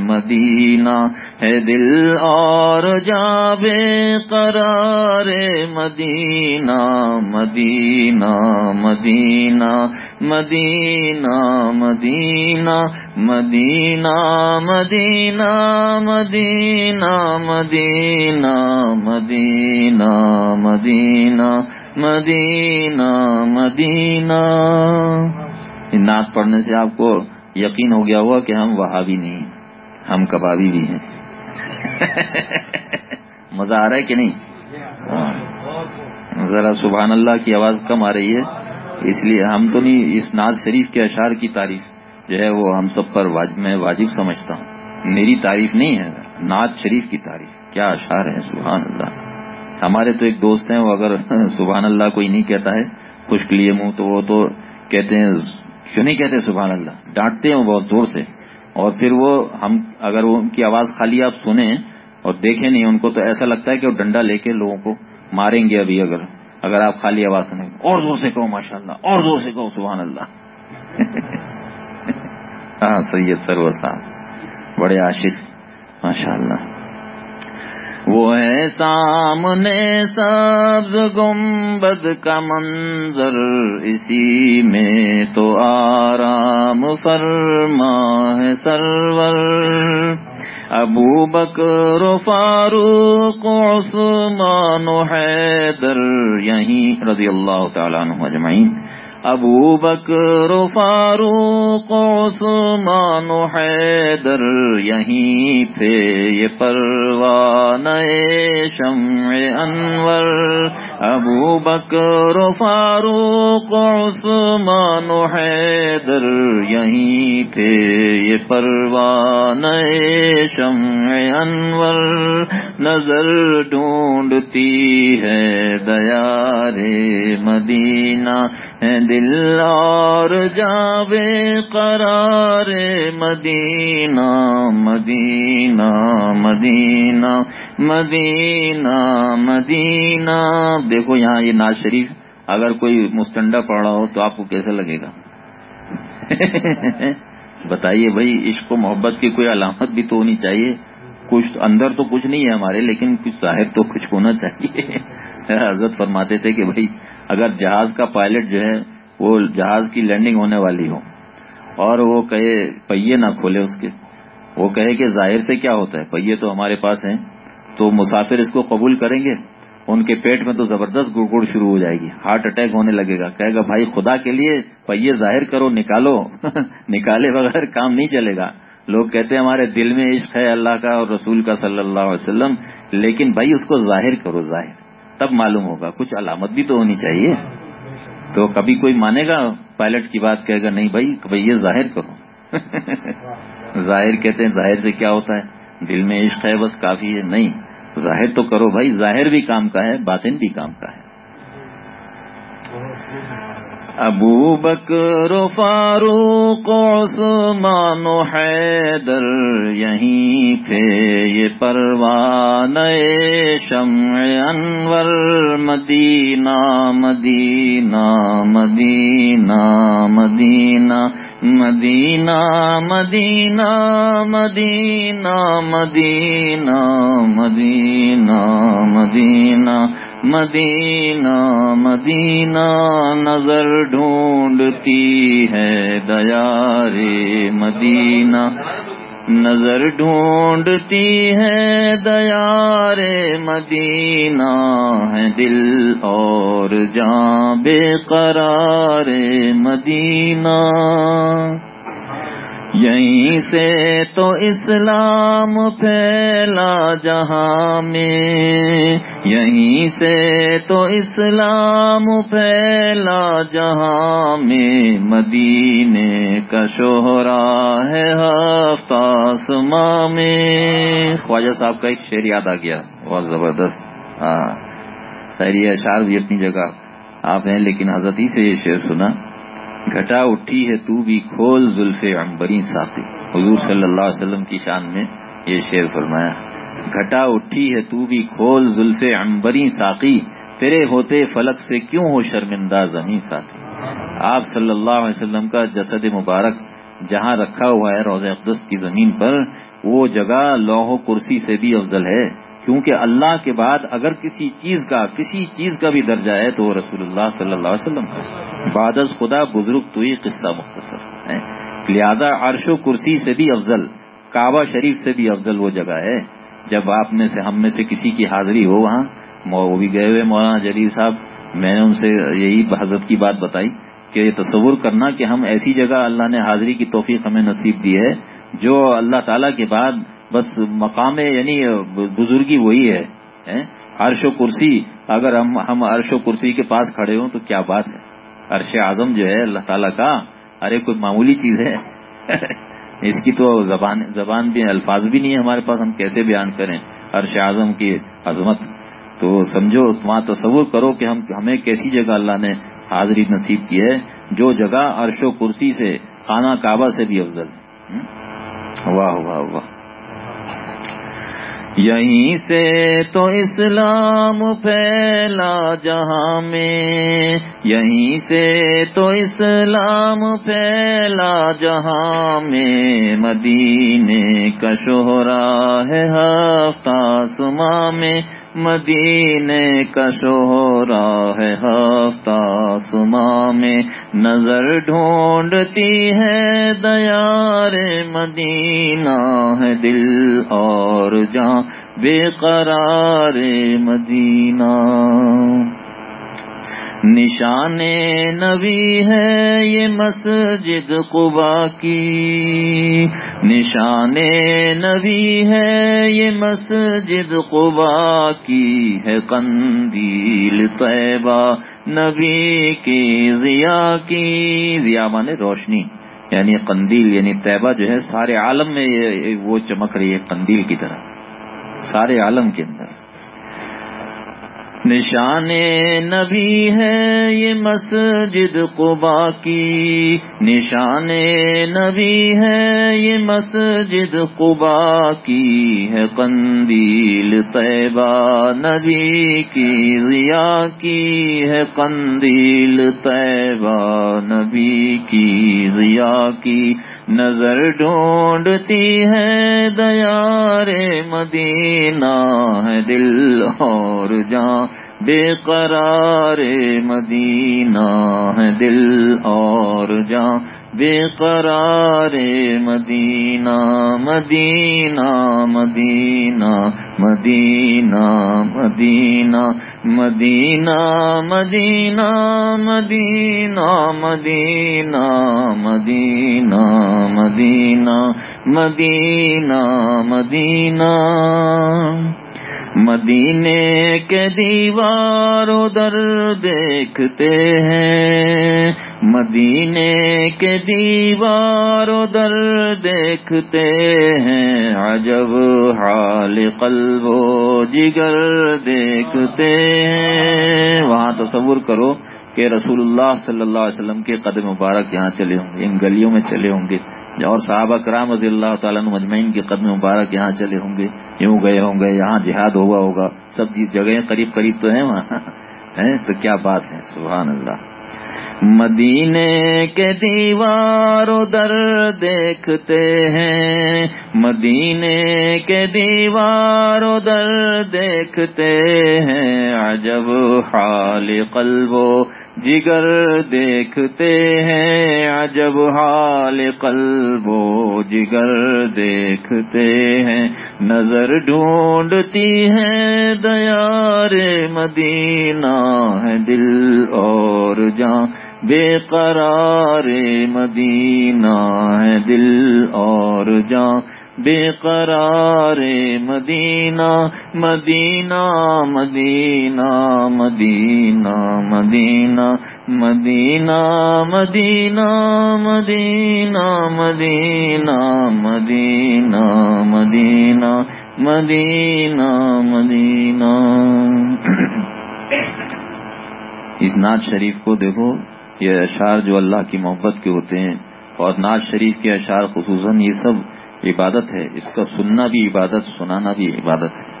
مدینہ۔ ہے دل اور جا بے قرار مدینہ مدینہ مدینہ مدینہ مدینہ۔ مدینہ مدینہ مدینہ مدینہ مدینہ مدینہ مدینہ مدینہ۔ نعت پڑھنے سے آپ کو یقین ہو گیا ہوا کہ ہم وہاں بھی نہیں ہم کبابی بھی ہیں۔ مزہ آ رہا ہے کہ نہیں؟ ہاں۔ ذرا سبحان اللہ کی آواز کم آ رہی ہے، اس لیے ہم تو نہیں، اس ناز شریف کے اشعار کی تعریف۔ جو ہے وہ ہم سب پر واجب میں واجب سمجھتا ہوں۔ میری تعریف نہیں ہے ناز شریف کی تعریف۔ کیا اشعار ہے سبحان اللہ۔ ہمارے تو ایک دوست ہیں، وہ اگر سبحان اللہ کوئی نہیں کہتا ہے، خشک لیے منہ، تو وہ تو کہتے ہیں، کیوں نہیں کہتے سبحان اللہ؟ ڈانٹتے ہیں بہت زور سے۔ اور پھر وہ ہم اگر ان کی آواز خالی آپ سنیں اور دیکھیں نہیں، ان کو تو ایسا لگتا ہے کہ وہ ڈنڈا لے کے لوگوں کو ماریں گے ابھی اگر اگر آپ خالی آواز سنیں۔ اور زور سے کہو ماشاء اللہ اور زور سے کہو، سبحان اللہ۔ ہاں سید سرو صاحب۔ بڑے عاشق ماشاء اللہ وہ ہے سامنے سبز گنبد کا منظر، اسی میں تو آرام فرما ہے سرور۔ ابو بکر و فاروق عثمان و حیدر، یہیں رضی اللہ تعالیٰ عنہ اجمعین۔ ابو بکر فاروق عثمان و حیدر یہیں تھے یہ پروان شمع انور ابو بکر فاروق عثمان و حیدر یہیں تھے یہ پروان شمع انور نظر ڈھونڈتی ہے دیا مدینہ دل اور جاوے قرار مدینہ مدینہ مدینہ مدینہ مدینہ۔ دیکھو یہاں یہ ناز شریف، اگر کوئی مستنڈا پڑا ہو تو آپ کو کیسے لگے گا؟ بتائیے بھائی، عشق و محبت کی کوئی علامت بھی تو ہونی چاہیے؟ کچھ اندر تو کچھ نہیں ہے ہمارے، لیکن کچھ ظاہر تو کچھ ہونا چاہیے۔ حضرت فرماتے تھے کہ بھائی اگر جہاز کا پائلٹ جو ہے وہ جہاز کی لینڈنگ ہونے والی ہو اور وہ کہے پہیے نہ کھولے اس کے، وہ کہے کہ ظاہر سے کیا ہوتا ہے؟ پہیے تو ہمارے پاس ہیں، تو مسافر اس کو قبول کریں گے؟ ان کے پیٹ میں تو زبردست گڑ گڑ شروع ہو جائے گی، ہارٹ اٹیک ہونے لگے گا، کہے گا بھائی خدا کے لیے پہیے ظاہر کرو، نکالو، نکالے بغیر کام نہیں چلے گا۔ لوگ کہتے ہیں ہمارے دل میں عشق ہے اللہ کا اور رسول کا صلی اللہ علیہ وسلم، لیکن بھائی اس کو ظاہر کرو، ظاہر۔ تب معلوم ہوگا۔ کچھ علامت بھی تو ہونی چاہیے۔ تو کبھی کوئی مانے گا پائلٹ کی بات کہے گا نہیں بھائی بھائی یہ ظاہر کرو۔ ظاہر کہتے ہیں ظاہر سے کیا ہوتا ہے؟ دل میں عشق ہے بس کافی ہے۔ نہیں ظاہر تو کرو بھائی۔ ظاہر بھی کام کا ہے باطن بھی کام کا ہے۔ ابو بکر و فاروق عثمان و حیدر یہیں تھے یہ پروان شمع انور مدینہ مدینہ مدینہ مدینہ مدینہ مدینہ مدینہ مدینہ مدینہ مدینہ مدینہ مدینہ نظر ڈھونڈتی ہے دیا رے مدینہ۔ نظر ڈھونڈتی ہے دیا رے مدینہ ہے دل اور جاں بے قرار مدینہ۔ یہیں سے تو اسلام پھیلا جہاں میں۔ یہیں سے تو اسلام پھیلا جہاں میں۔ مدینے کا شہرا ہے ہفتہ میں۔ خواجہ صاحب کا ایک شعر یاد آ گیا۔ بہت زبردست۔ ہاں خیر، یہ اشعار بھی اپنی جگہ آپ ہیں، لیکن حضرت ہی سے یہ شعر سنا۔ گھٹا اٹھی ہے، تو بھی کھول زلف عمبری ساتھی حضور صلی اللہ علیہ وسلم کی شان میں یہ شعر فرمایا۔ گھٹا اٹھی ہے، تو بھی کھول زلف عمبری ساقی۔ تیرے ہوتے فلک سے کیوں ہو شرمندہ زمین ساتھی آپ صلی اللہ علیہ وسلم کا جسد مبارک جہاں رکھا ہوا ہے روز اقدس کی زمین پر، وہ جگہ لوہ کرسی سے بھی افضل ہے۔ کیونکہ اللہ کے بعد اگر کسی چیز کا، کسی چیز کا بھی درجہ ہے تو رسول اللہ صلی اللہ علیہ وسلم کا بادز خدا بزرگ تو یہ قصہ مختصر ہے۔ لہذا عرش و کرسی سے بھی افضل، کعبہ شریف سے بھی افضل وہ جگہ ہے۔ جب آپ میں سے، ہم میں سے کسی کی حاضری ہو وہاں وہ بھی گئے ہوئے مولانا جلیل صاحب، میں نے ان سے یہی حضرت کی بات بتائی کہ یہ تصور کرنا کہ ہم ایسی جگہ اللہ نے حاضری کی توفیق ہمیں نصیب دی ہے، جو اللہ تعالیٰ کے بعد بس مقام یعنی بزرگی وہی ہے عرش و کرسی، اگر ہم ہم عرش و کرسی کے پاس کھڑے ہوں تو کیا بات ہے؟ عرش اعظم جو ہے، اللہ تعالیٰ کا ارے کوئی معمولی چیز ہے؟ اس کی تو زبان زبان بھی الفاظ بھی نہیں ہے ہمارے پاس، ہم کیسے بیان کریں عرش اعظم کی عظمت؟ تو سمجھو، وہاں تصور کرو کہ ہم ہمیں کیسی جگہ اللہ نے حاضری نصیب کی ہے، جو جگہ عرش و کرسی سے، خانہ کعبہ سے بھی افضل واہ واہ واہ۔ یہیں سے تو اسلام پھیلا جہاں میں، یہیں سے تو اسلام پھیلا جہاں میں۔ مدینے کا شہرا ہے ہفتہ سما میں مدینے کا شہرا ہے ہفتہ سما میں نظر ڈھونڈتی ہے دیار مدینہ ہے دل اور جاں بے قرار مدینہ نشان نبی ہے یہ مسجد قبا کی۔ نشان نبی ہے یہ مسجد قبا کی ہے قندیل طیبہ۔ نبی کی ضیا کی۔ ضیا مانے روشنی یعنی قندیل یعنی طیبہ جو ہے، سارے عالم میں وہ چمک رہی ہے قندیل کی طرح۔ سارے عالم کے اندر۔ نشان نبی ہے یہ مسجد قبا کی نشان نبی ہے یہ مسجد قبا کی ہے قندیل طیبہ نبی کی ضیا کی ہے قندیل طیبہ نبی کی ضیا کی نظر ڈھونڈتی ہے دیار مدینہ ہے دل اور جان بے قرار مدینہ ہے دل اور جاں بے قرار مدینہ مدینہ مدینہ مدینہ مدینہ مدینہ مدینہ مدینہ مدینہ مدینہ مدینہ مدینہ مدینہ مدینے کے دیوار ادھر دیکھتے ہیں۔ مدینے کے دیوار ادھر دیکھتے ہیں۔ عجب حال قلب و جگر دیکھتے ہیں۔ وہاں تصور کرو کہ رسول اللہ صلی اللہ علیہ وسلم کے قدم مبارک یہاں چلے ہوں گے، ان گلیوں میں چلے ہوں گے۔ اور صحابہ کرام رضی اللہ تعالیٰ مجمعین کے قدم مبارک یہاں چلے ہوں گے، یوں گئے ہوں گے، یہاں جہاد ہوا ہوگا، سب جگہیں قریب قریب تو ہیں وہاں۔ تو کیا بات ہے؟ سبحان اللہ۔ مدینے کے دیوار ادھر دیکھتے ہیں، مدینے کے دیوار ادھر دیکھتے ہیں، عجب حال قلب و جگر دیکھتے ہیں عجب حال قلب و جگر دیکھتے ہیں نظر ڈھونڈتی ہے دیار مدینہ ہے دل اور جان بے قرار مدینہ ہے دل اور جاں بے قرار مدینہ مدینہ مدینہ مدینہ مدینہ مدینہ مدینہ مدینہ مدینہ مدینہ مدینہ مدینہ مدینہ اس ناز شریف کو دیکھو یہ اشعار جو اللہ کی محبت کے ہوتے ہیں اور ناز شریف کے اشعار خصوصاً یہ سب عبادت ہے، اس کا سننا بھی عبادت، سنانا بھی عبادت ہے۔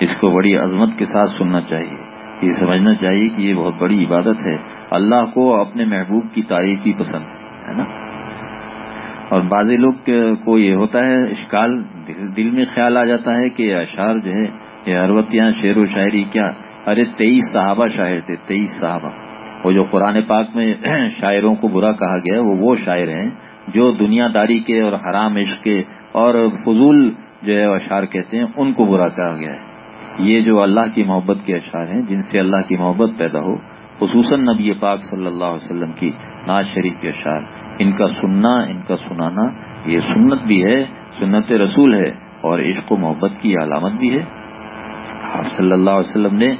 اس کو بڑی عظمت کے ساتھ سننا چاہیے۔ یہ سمجھنا چاہیے کہ یہ بہت بڑی عبادت ہے۔ اللہ کو اپنے محبوب کی تعریف ہی پسند ہے نا؟ اور بعض لوگ کو یہ ہوتا ہے، اشکال دل میں خیال آ جاتا ہے کہ اشعار جو ہے یہ اروتیاں شعر و شاعری کیا؟ ارے تیئیس صحابہ شاعر تھے، تیئیس صحابہ۔ وہ جو قرآن پاک میں شاعروں کو برا کہا گیا، وہ وہ شاعر ہیں۔ جو دنیا داری کے اور حرام عشق کے اور فضول جو ہے اشعار کہتے ہیں، ان کو برا کہا گیا ہے۔ یہ جو اللہ کی محبت کے اشعار ہیں، جن سے اللہ کی محبت پیدا ہو، خصوصاً نبی پاک صلی اللہ علیہ وسلم کی ناز شریف کے اشعار، ان کا سننا، ان کا سنانا، یہ سنت بھی ہے، سنت رسول ہے، اور عشق و محبت کی علامت بھی ہے۔ آپ صلی اللہ علیہ وسلم نے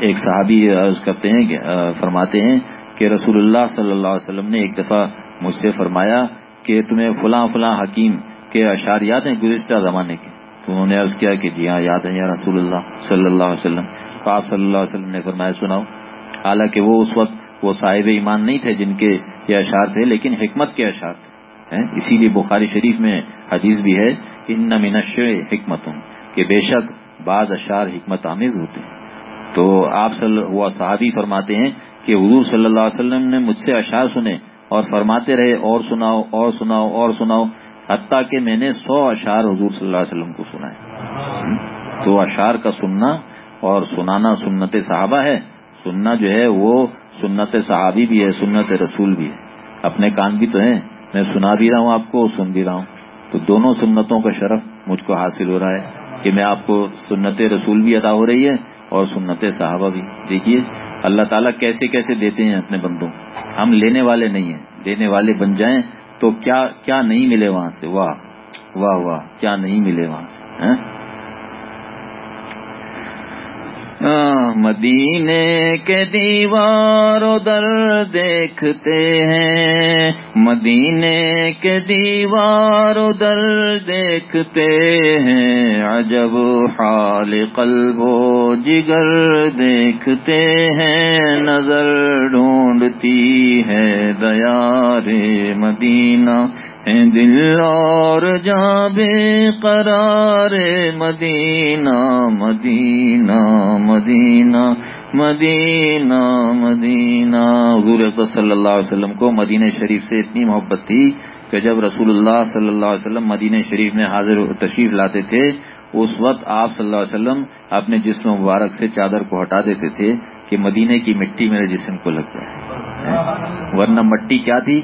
ایک صحابی عرض کرتے ہیں کہ فرماتے ہیں کہ رسول اللہ صلی اللہ علیہ وسلم نے ایک دفعہ مجھ سے فرمایا کہ تمہیں فلاں فلاں حکیم کے اشعار یاد ہیں گزشتہ زمانے کے؟ تو انہوں نے عرض کیا کہ جی ہاں یاد ہیں یا رسول اللہ صلی اللہ علیہ وسلم۔ تو آپ صلی اللہ علیہ وسلم نے فرمایا، سناؤ۔ حالانکہ وہ اس وقت وہ صاحب ایمان نہیں تھے جن کے یہ اشعار تھے، لیکن حکمت کے اشعار تھے اسی لیے بخاری شریف میں حدیث بھی ہے، ان نمینش حکمتوں کہ بے شک بعض اشعار حکمت آمیز ہوتے ہیں۔ تو آپ صلی صحابی فرماتے ہیں کہ حضور صلی اللہ علیہ وسلم نے مجھ سے اشعار سنے۔ اور فرماتے رہے، اور سناؤ اور سناؤ اور سناؤ، حتیٰ کہ میں نے سو اشعار حضور صلی اللہ علیہ وسلم کو سنا ہے تو اشعار کا سننا اور سنانا سنت صحابہ ہے۔ سننا جو ہے وہ سنت صحابی بھی ہے، سنت رسول بھی ہے۔ اپنے کان بھی تو ہیں۔ میں سنا بھی رہا ہوں آپ کو، سن بھی رہا ہوں۔ تو دونوں سنتوں کا شرف مجھ کو حاصل ہو رہا ہے کہ میں آپ کو سنت رسول بھی ادا ہو رہی ہے اور سنت صحابہ بھی۔ دیکھیے اللہ تعالیٰ کیسے کیسے دیتے ہیں اپنے بندوں؟ ہم لینے والے نہیں ہیں دینے والے بن جائیں تو کیا کیا نہیں ملے وہاں سے؟ واہ واہ واہ، کیا نہیں ملے وہاں سے ہاں؟ مدینے کے دیوار در دیکھتے ہیں۔ مدینے کے دیوار در دیکھتے ہیں۔ عجب حال قلب و جگر دیکھتے ہیں۔ نظر ڈھونڈتی ہے دیار مدینہ۔ دل اور جا بے قرار مدینہ مدینہ مدینہ مدینہ مدینہ۔ حضور صلی اللہ علیہ وسلم کو مدینہ شریف سے اتنی محبت تھی کہ جب رسول اللہ صلی اللہ علیہ وسلم مدینہ شریف میں حاضر تشریف لاتے تھے، اس وقت آپ صلی اللہ علیہ وسلم اپنے جسم مبارک سے چادر کو ہٹا دیتے تھے کہ مدینے کی مٹی میرے جسم کو لگ جائے۔ ورنہ مٹی کیا تھی؟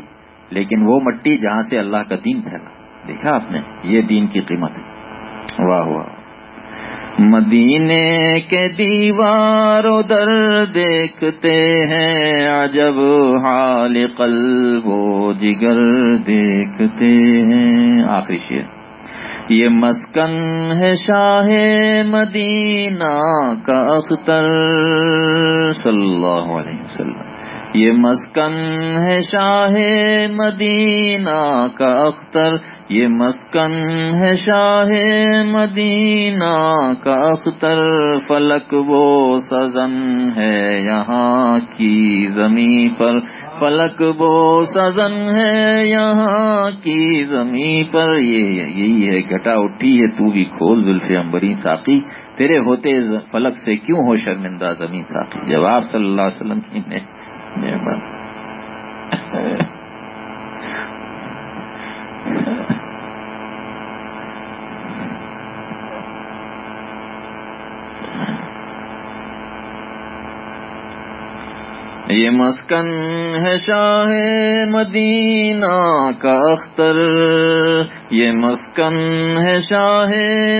لیکن وہ مٹی جہاں سے اللہ کا دین پھیلا۔ دیکھا آپ نے؟ یہ دین کی قیمت ہے۔ واہ واہ۔ مدینے کے دیوار و در دیکھتے ہیں، عجب حال قلب و جگر دیکھتے ہیں۔ آخری شیر یہ مسکن ہے شاہ مدینہ کا اختر۔ صلی اللہ علیہ وسلم۔ یہ مسکن ہے شاہ مدینہ کا اختر یہ مسکن ہے شاہ مدینہ کا اختر فلک وہ سزن ہے یہاں کی زمین پر فلک وہ سزن ہے یہاں کی زمین پر یہ یہی ہے گٹا اٹھی ہے تو بھی کھول زلف امبری ساقی تیرے ہوتے فلک سے کیوں ہو شرمندہ زمین ساقی؟ جواب صلی اللہ علیہ وسلم کی نعمت یہ مسکن ہے شاہ مدینہ کا اختر۔ یہ مسکن ہے شاہ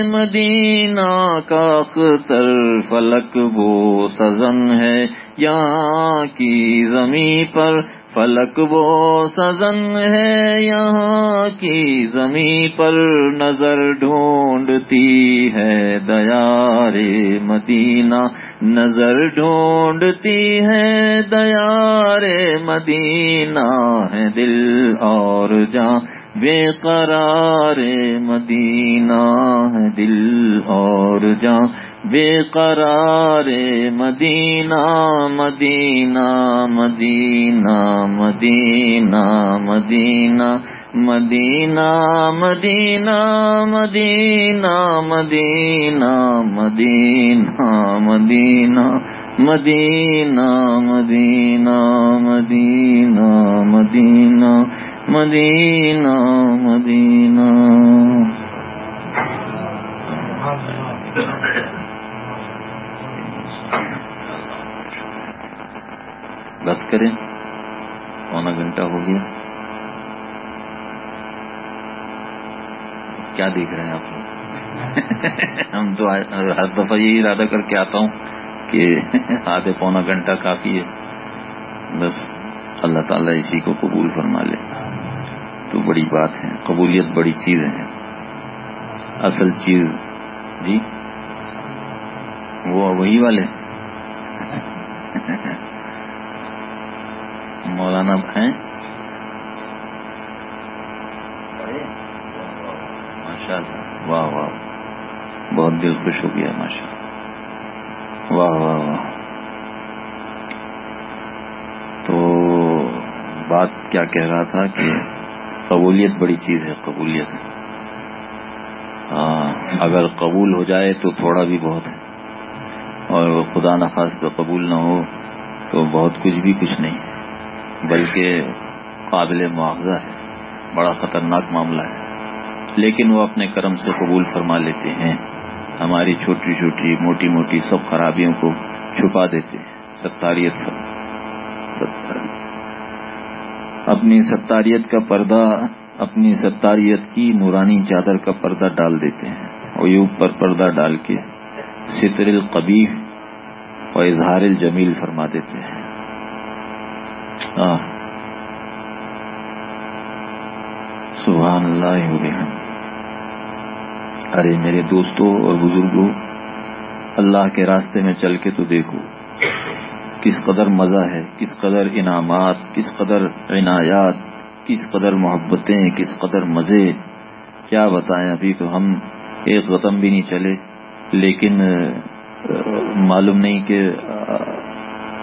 مدینہ کا اختر۔ فلک وہ سزن ہے یہاں کی زمین پر۔ فلک وہ سزن ہے یہاں کی زمین پر نظر ڈھونڈتی ہے دیار مدینہ۔ نظر ڈھونڈتی ہے دیار مدینہ ہے دل اور جاں بے قرار مدینہ ہے دل اور جاں بے قرار مدینہ مدینہ مدینہ مدینہ مدینہ مدینہ مدینہ مدینہ مدینہ مدینہ مدینہ مدینہ مدینہ مدینہ مدینہ مدینہ مدینہ بس کریں، پونا گھنٹہ ہو گیا۔ کیا دیکھ رہے ہیں آپ لوگ؟ ہم تو ہر دفعہ یہی ارادہ کر کے آتا ہوں کہ آدھے پونا گھنٹہ کافی ہے۔ بس اللہ تعالیٰ اسی کو قبول فرما لے۔ تو بڑی بات ہے، قبولیت بڑی چیز ہے۔ اصل چیز جی؟ وہ وہی والے۔ مولانا ہیں ماشاء اللہ واہ واہ۔ بہت دل خوش ہو گیا ماشاء اللہ واہ واہ واہ۔ تو بات کیا کہہ رہا تھا کہ قبولیت بڑی چیز ہے قبولیت۔ ہاں اگر قبول ہو جائے تو تھوڑا بھی بہت ہے۔ اور خدا نخواست قبول نہ ہو تو بہت کچھ بھی کچھ نہیں، بلکہ قابل معاوضہ ہے، بڑا خطرناک معاملہ ہے۔ لیکن وہ اپنے کرم سے قبول فرما لیتے ہیں، ہماری چھوٹی چھوٹی موٹی موٹی سب خرابیوں کو چھپا دیتے ہیں۔ ستاریت ستاریت۔ اپنی ستاریت کا پردہ اپنی ستاریت کی نورانی چادر کا پردہ ڈال دیتے ہیں۔ اور یہ اوپر پردہ ڈال کے ستر القبیح اور اظہار الجمیل فرما دیتے ہیں۔ سبحان اللہ بحمد۔ ارے میرے دوستوں اور بزرگوں اللہ کے راستے میں چل کے تو دیکھو۔ کس قدر مزہ ہے، کس قدر انعامات، کس قدر عنایات، کس قدر محبتیں، کس قدر مزے۔ کیا بتائیں، ابھی تو ہم ایک قدم بھی نہیں چلے۔ لیکن معلوم نہیں کہ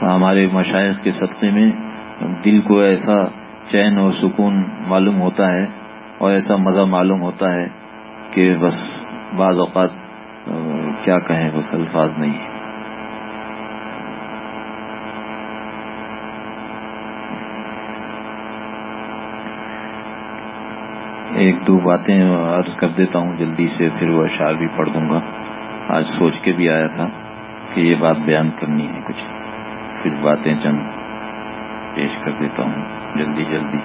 ہمارے مشائق کے صدقے میں دل کو ایسا چین اور سکون معلوم ہوتا ہے اور ایسا مزہ معلوم ہوتا ہے کہ بس بعض اوقات کیا کہیں، بس الفاظ نہیں۔ ایک دو باتیں عرض کر دیتا ہوں، جلدی سے پھر وہ اشعار بھی پڑھ دوں گا۔ آج سوچ کے بھی آیا تھا کہ یہ بات بیان کرنی ہے کچھ۔ کچھ باتیں چند پیش کر دیتا ہوں۔ جلدی جلدی۔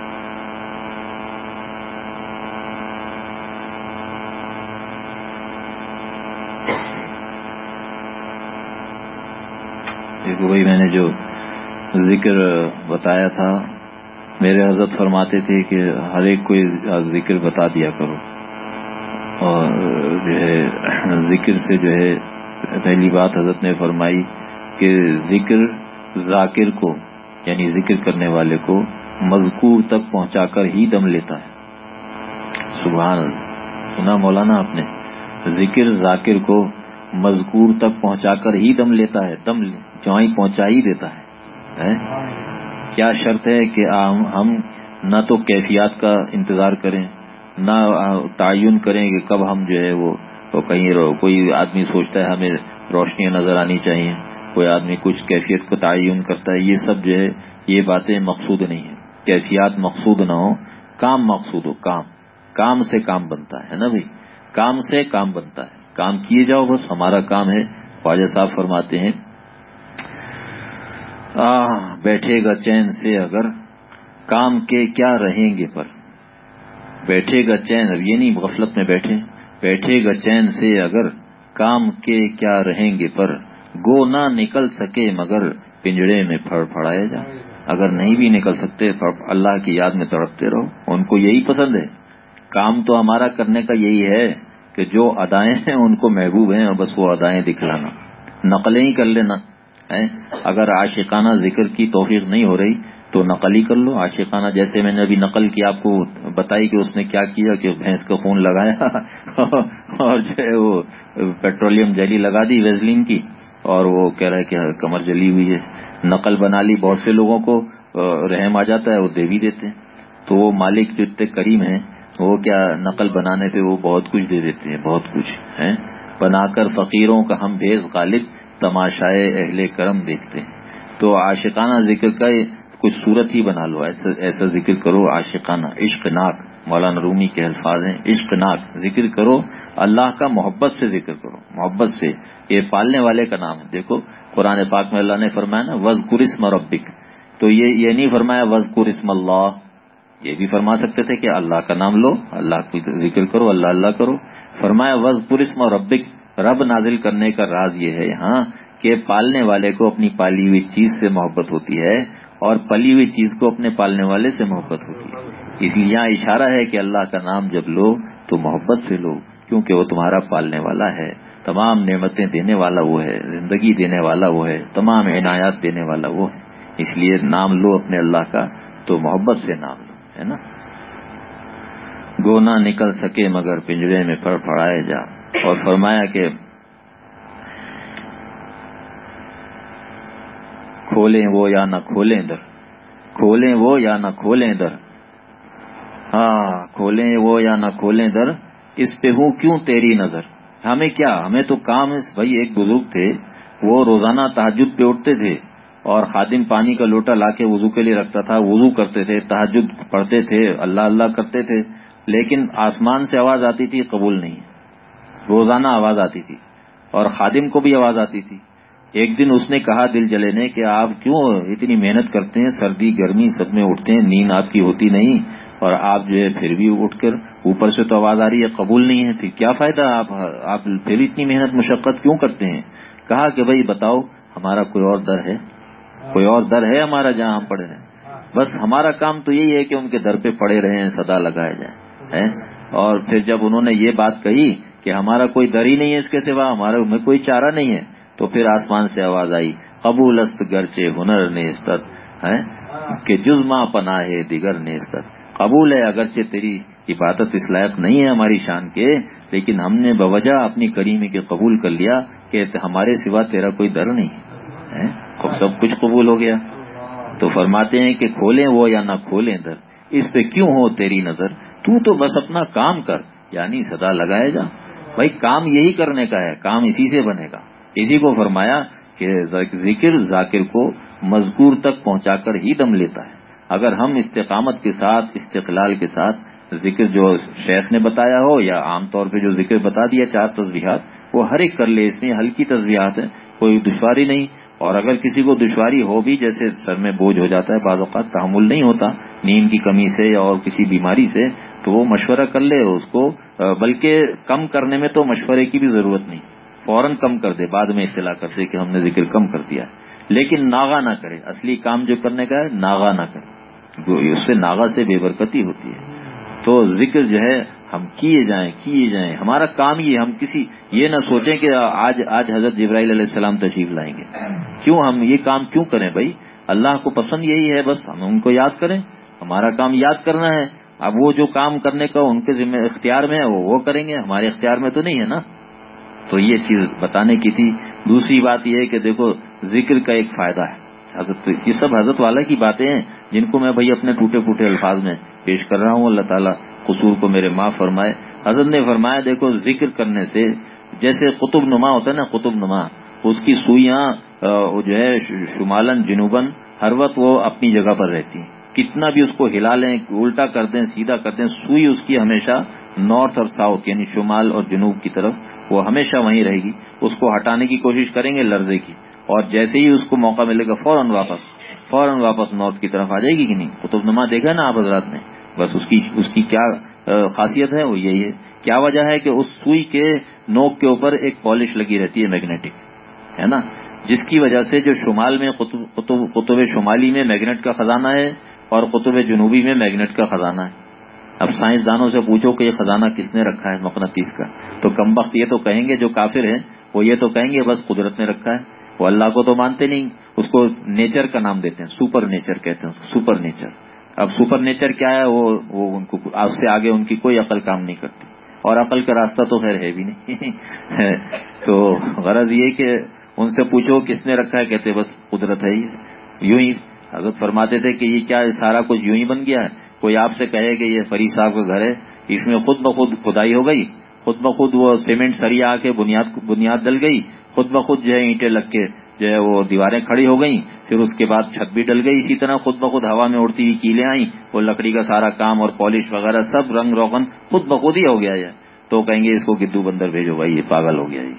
دیکھو بھائی، میں نے جو ذکر بتایا تھا، میرے حضرت فرماتے تھے کہ ہر ایک کو ذکر بتا دیا کرو۔ اور جو ہے ذکر سے جو ہے پہلی بات حضرت نے فرمائی کہ ذکر ذاکر کو یعنی ذکر کرنے والے کو مذکور تک پہنچا کر ہی دم لیتا ہے۔ سبحان سنا مولانا آپ نے۔ ذکر ذاکر کو مذکور تک پہنچا کر ہی دم لیتا ہے، دم چوائیں پہنچا ہی دیتا ہے۔ کیا شرط ہے کہ ہم نہ تو کیفیات کا انتظار کریں نہ تعین کریں کہ کب ہم جو ہے وہ کہیں کوئی آدمی سوچتا ہے ہمیں روشنیاں نظر آنی چاہیے، کوئی آدمی کچھ کیفیت کو تعین کرتا ہے، یہ سب جو ہے، یہ باتیں مقصود نہیں ہیں۔ کیفیات مقصود نہ ہو کام مقصود ہو، کام۔ کام سے کام بنتا ہے نا بھائی؟ کام سے کام بنتا ہے۔ کام کیے جاؤ بس، ہمارا کام ہے۔ خواجہ صاحب فرماتے ہیں بیٹھے گا چین سے اگر کام کے کیا رہیں گے پر؟ بیٹھے گا چین، اب یہ نہیں غفلت میں بیٹھے۔ بیٹھے گا چین سے اگر کام کے کیا رہیں گے پر، گو نہ نکل سکے مگر پنجڑے میں پھڑ پھڑائے جا۔ اگر نہیں بھی نکل سکتے اللہ کی یاد میں تڑپتے رہو۔ ان کو یہی پسند ہے۔ کام تو ہمارا کرنے کا یہی ہے کہ جو ادائیں ہیں، ان کو محبوب ہیں اور بس وہ ادائیں دکھلانا۔ نقلیں ہی کر لینا۔ اگر عاشقانہ ذکر کی توفیق نہیں ہو رہی تو نقل ہی کر لو، عاشقانہ، جیسے میں نے ابھی نقل کی، آپ کو بتائی کہ اس نے کیا کیا کہ بھینس کا خون لگایا اور جو ہے وہ پیٹرولیم جلی لگا دی ویزلین کی، اور وہ کہہ رہا ہے کہ کمر جلی ہوئی ہے۔ نقل بنا لی بہت سے لوگوں کو رحم آ جاتا ہے، وہ دے بھی دیتے ہیں۔ تو وہ مالک جو اتنے کریم ہیں، وہ کیا نقل بنانے پہ وہ بہت کچھ دے دیتے ہیں، بہت کچھ ہے بنا کر فقیروں کا ہم بھیز غالب تماشائے اہل کرم دیکھتے ہیں۔ تو عاشقانہ ذکر کا کچھ صورت ہی بنا لو، ایسا ایسا ذکر کرو، عاشقانہ، عشق ناک، مولانا رومی کے الفاظ ہیں، عشق ناک، ذکر کرو، اللہ کا محبت سے ذکر کرو، محبت سے، یہ پالنے والے کا نام ہے۔ دیکھو، قرآن پاک میں اللہ نے فرمایا نا وز قرسم ربک۔ تو یہ یہ نہیں فرمایا وز قرسم اللہ۔ یہ بھی فرما سکتے تھے کہ اللہ کا نام لو، اللہ کو ذکر کرو، اللہ اللہ کرو۔ فرمایا وز قرسم ربک۔ رب نازل کرنے کا راز یہ ہے یہاں کہ پالنے والے کو اپنی پالی ہوئی چیز سے محبت ہوتی ہے۔ اور پلی ہوئی چیز کو اپنے پالنے والے سے محبت ہوتی ہے۔ اس لیے یہاں اشارہ ہے کہ اللہ کا نام جب لو تو محبت سے لو، کیونکہ وہ تمہارا پالنے والا ہے۔ تمام نعمتیں دینے والا وہ ہے، زندگی دینے والا وہ ہے، تمام عنایات دینے والا وہ ہے۔ اس لیے نام لو اپنے اللہ کا تو محبت سے نام لو، ہے نا؟ گونا نکل سکے مگر پنجرے میں پڑ پڑائے جا۔ اور فرمایا کہ کھولیں وہ یا نہ کھولیں در کھولیں وہ یا نہ کھولیں در ہاں کھولیں وہ یا نہ کھولیں در اس پہ ہوں کیوں تیری نظر؟ ہمیں کیا؟ ہمیں تو کام ہے۔ بھائی، ایک بزرگ تھے، وہ روزانہ تحجد پہ اٹھتے تھے اور خادم پانی کا لوٹا لا کے وضو کے لیے رکھتا تھا۔ وضو کرتے تھے تحجد پڑھتے تھے، اللہ اللہ کرتے تھے، لیکن آسمان سے آواز آتی تھی، قبول نہیں۔ روزانہ آواز آتی تھی اور خادم کو بھی آواز آتی تھی۔ ایک دن اس نے کہا دل جلے نے کہ آپ کیوں اتنی محنت کرتے ہیں؟ سردی، گرمی سب میں اٹھتے ہیں، نیند آپ کی ہوتی نہیں۔ اور آپ جو ہے پھر بھی اٹھ کر اوپر سے تو آواز آ رہی ہے، قبول نہیں ہے۔ پھر کیا فائدہ؟ آپ آپ پھر اتنی محنت، مشقت کیوں کرتے ہیں؟ کہا کہ بھائی بتاؤ، ہمارا کوئی اور در ہے؟ کوئی اور در ہے ہمارا جہاں ہم پڑے ہیں؟ بس ہمارا کام تو یہی ہے کہ ان کے در پہ پڑے رہے سدا لگائے جائیں اور پھر جب انہوں نے یہ بات کہی کہ ہمارا کوئی در ہی نہیں ہے اس کے سوا، ہمارے میں کوئی چارہ نہیں ہے تو پھر آسمان سے آواز آئی قبول است گرچے ہنر نیستت ہے کہ جزما پنا ہے دیگر نیستت۔ قبول ہے اگرچہ تیری عبادت اس لائق نہیں ہے ہماری شان کے لیکن ہم نے بوجہ اپنی کریمی کے قبول کر لیا کہ ہمارے سوا تیرا کوئی در نہیں ہے سب کچھ قبول ہو گیا۔ تو فرماتے ہیں کہ کھولیں وہ یا نہ کھولیں در اس پہ کیوں ہو تیری نظر؟ تو تو بس اپنا کام کر یعنی سدا لگائے جا۔ بھائی کام یہی کرنے کا ہے کام اسی سے بنے گا۔ اسی کو فرمایا کہ ذکر ذاکر کو مذکور تک پہنچا کر ہی دم لیتا ہے۔ اگر ہم استقامت کے ساتھ، استقلال کے ساتھ ذکر جو شیخ نے بتایا ہو یا عام طور پہ جو ذکر بتا دیا چار تصویرات وہ ہر ایک کر لے، اس میں ہلکی تصویرات ہیں، کوئی دشواری نہیں۔ اور اگر کسی کو دشواری ہو بھی، جیسے سر میں بوجھ ہو جاتا ہے، بعض اوقات تحمل نہیں ہوتا، نیند کی کمی سے اور کسی بیماری سے، تو وہ مشورہ کر لے، اس کو، بلکہ کم کرنے میں تو مشورے کی بھی ضرورت نہیں۔ فوراً کم کر دے، بعد میں اطلاع کر دے کہ ہم نے ذکر کم کر دیا۔ لیکن ناغا نہ کرے، اصلی کام جو کرنے کا ہے، ناغا نہ کرے۔ اس سے ناغا سے بے برکتی ہوتی ہے۔ تو ذکر جو ہے، ہم کیے جائیں کیے جائیں۔ ہمارا کام یہ ہم کسی، یہ نہ سوچیں کہ آج آج حضرت جبرائیل علیہ السلام تشریف لائیں گے۔ کیوں ہم یہ کام کیوں کریں بھائی؟ اللہ کو پسند یہی ہے، بس ہم ان کو یاد کریں۔ ہمارا کام یاد کرنا ہے۔ اب وہ جو کام کرنے کا ان کے ذمہ اختیار میں ہے، وہ وہ کریں گے۔ ہمارے اختیار میں تو نہیں ہے نا۔ تو یہ چیز بتانے کی تھی۔ دوسری بات یہ ہے کہ دیکھو، ذکر کا ایک فائدہ ہے۔ حضرت، یہ سب حضرت والا کی باتیں ہیں جن کو میں بھائی اپنے ٹوٹے پھوٹے الفاظ میں پیش کر رہا ہوں۔ اللہ تعالیٰ قصور کو میرے معاف فرمائے۔ حضرت نے فرمایا، دیکھو، ذکر کرنے سے جیسے قطب نما ہوتا ہے نا، قطب نما، اس کی سوئیاں جو ہے شمالن، جنوبن، ہر وقت وہ اپنی جگہ پر رہتی ہیں۔ کتنا بھی اس کو ہلا لیں الٹا کر دیں، سیدھا کر دیں، سوئی اس کی ہمیشہ نارتھ اور ساؤتھ یعنی شمال اور جنوب کی طرف وہ ہمیشہ وہیں رہے گی، اس کو ہٹانے کی کوشش کریں گے لرزے کی۔ اور جیسے ہی اس کو موقع ملے گا، فوراً واپس فوراً واپس نارتھ کی طرف آ جائے گی کہ نہیں؟ قطب نما دیکھا نا آپ حضرات نے۔ بس اس کی اس کی کیا خاصیت ہے؟ وہ یہی ہے۔ کیا وجہ ہے کہ اس سوئی کے نوک کے اوپر ایک پالش لگی رہتی ہے میگنیٹک، ہے نا؟ جس کی وجہ سے جو شمال میں قطب شمالی میں میگنیٹ کا خزانہ ہے اور قطب جنوبی میں میگنیٹ کا خزانہ ہے۔ اب سائنسدانوں سے پوچھو کہ یہ خزانہ کس نے رکھا ہے، مقناطیس کا۔ تو کم وقت یہ تو کہیں گے جو کافر ہیں، وہ یہ تو کہیں گے بس قدرت نے رکھا ہے۔ وہ اللہ کو تو مانتے نہیں، اس کو نیچر کا نام دیتے ہیں سپر نیچر کہتے ہیں سپر نیچر۔ اب سپر نیچر کیا ہے؟ وہ وہ ان کو آپ سے آگے ان کی کوئی عقل کام نہیں کرتی۔ اور عقل کا راستہ تو خیر ہے بھی نہیں۔ تو غرض یہ کہ ان سے پوچھو کس نے رکھا ہے، کہتے بس قدرت ہے یوں ہی حضرت فرماتے تھے کہ یہ کیا سارا کچھ یوں ہی بن گیا ہے۔ کوئی آپ سے کہے کہ یہ فریق صاحب کا گھر ہے، اس میں خود بخود کھدائی ہو گئی۔ خود بخود وہ سیمنٹ سریا آ کے بنیاد بنیاد ڈل گئی۔ خود بخود جو ہے اینٹیں لگ کے جو ہے وہ دیواریں کھڑی ہو گئیں۔ پھر اس کے بعد چھت بھی ڈل گئی اسی طرح خود بخود ہوا میں اڑتی ہوئی کیلیں آئیں۔ وہ لکڑی کا سارا کام اور پالش وغیرہ سب رنگ روغن خود بخود ہی ہو گیا ہے۔ تو کہیں گے اس کو گدو بندر بھیجو بھائی، یہ پاگل ہو گیا یہ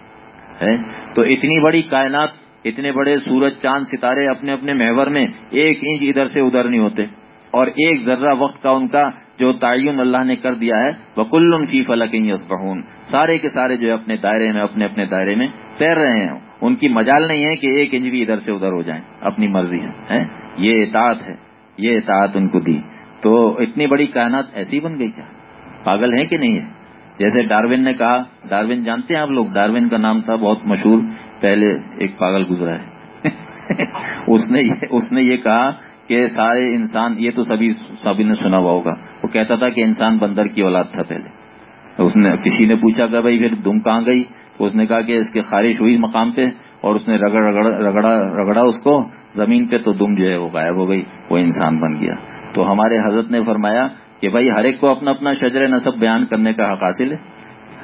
ہے؟ تو اتنی بڑی کائنات، اتنے بڑے سورج، چاند، ستارے اپنے اپنے محور میں ایک انچ ادھر سے ادھر نہیں ہوتے۔ اور ایک ذرہ وقت کا ان کا جو تعین اللہ نے کر دیا ہے بکل فی فلک یسبحون سارے کے سارے جو اپنے دائرے میں، اپنے اپنے دائرے میں تیر رہے ہیں۔ ان کی مجال نہیں ہے کہ ایک انچ بھی ادھر سے ادھر ہو جائیں۔ اپنی مرضی سے یہ اطاعت ہے۔ یہ اطاعت ان کو دی۔ تو اتنی بڑی کائنات ایسی بن گئی کیا؟ پاگل ہے کہ نہیں ہے جیسے ڈاروین نے کہا، ڈاروین جانتے ہیں آپ لوگ؟ ڈاروین کا نام تھا بہت مشہور، پہلے ایک پاگل گزرا ہے۔ اس نے یہ کہا کہ سارے انسان، یہ تو سبھی سبھی نے سنا ہوا ہوگا، وہ کہتا تھا کہ انسان بندر کی اولاد تھا پہلے۔ اس نے، کسی نے پوچھا کہ بھائی پھر دم کہاں گئی؟ تو اس نے کہا کہ اس کی خارش ہوئی مقام پہ اور اس نے رگڑ، رگڑا رگڑا اس کو زمین پہ تو دم جو ہے وہ غائب ہو گئی، وہ انسان بن گیا۔ تو ہمارے حضرت نے فرمایا کہ بھائی ہر ایک کو اپنا اپنا شجر نصب بیان کرنے کا حق حاصل ہے۔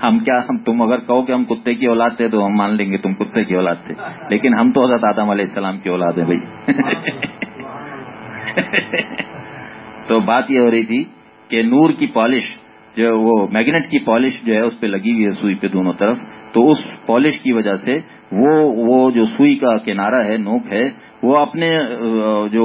ہم کیا، ہم تم اگر کہو کہ ہم کتے کی اولاد تھے تو ہم مان لیں گے تم کتے کی اولاد تھے، لیکن ہم تو حضرت آدم علیہ السلام کی اولاد ہیں بھائی۔ تو بات یہ ہو رہی تھی کہ نور کی پالش جو وہ میگنیٹ کی پالش جو ہے اس پہ لگی ہوئی ہے سوئی پہ دونوں طرف، تو اس پالش کی وجہ سے وہ وہ جو سوئی کا کنارہ ہے، نوک ہے، وہ اپنے جو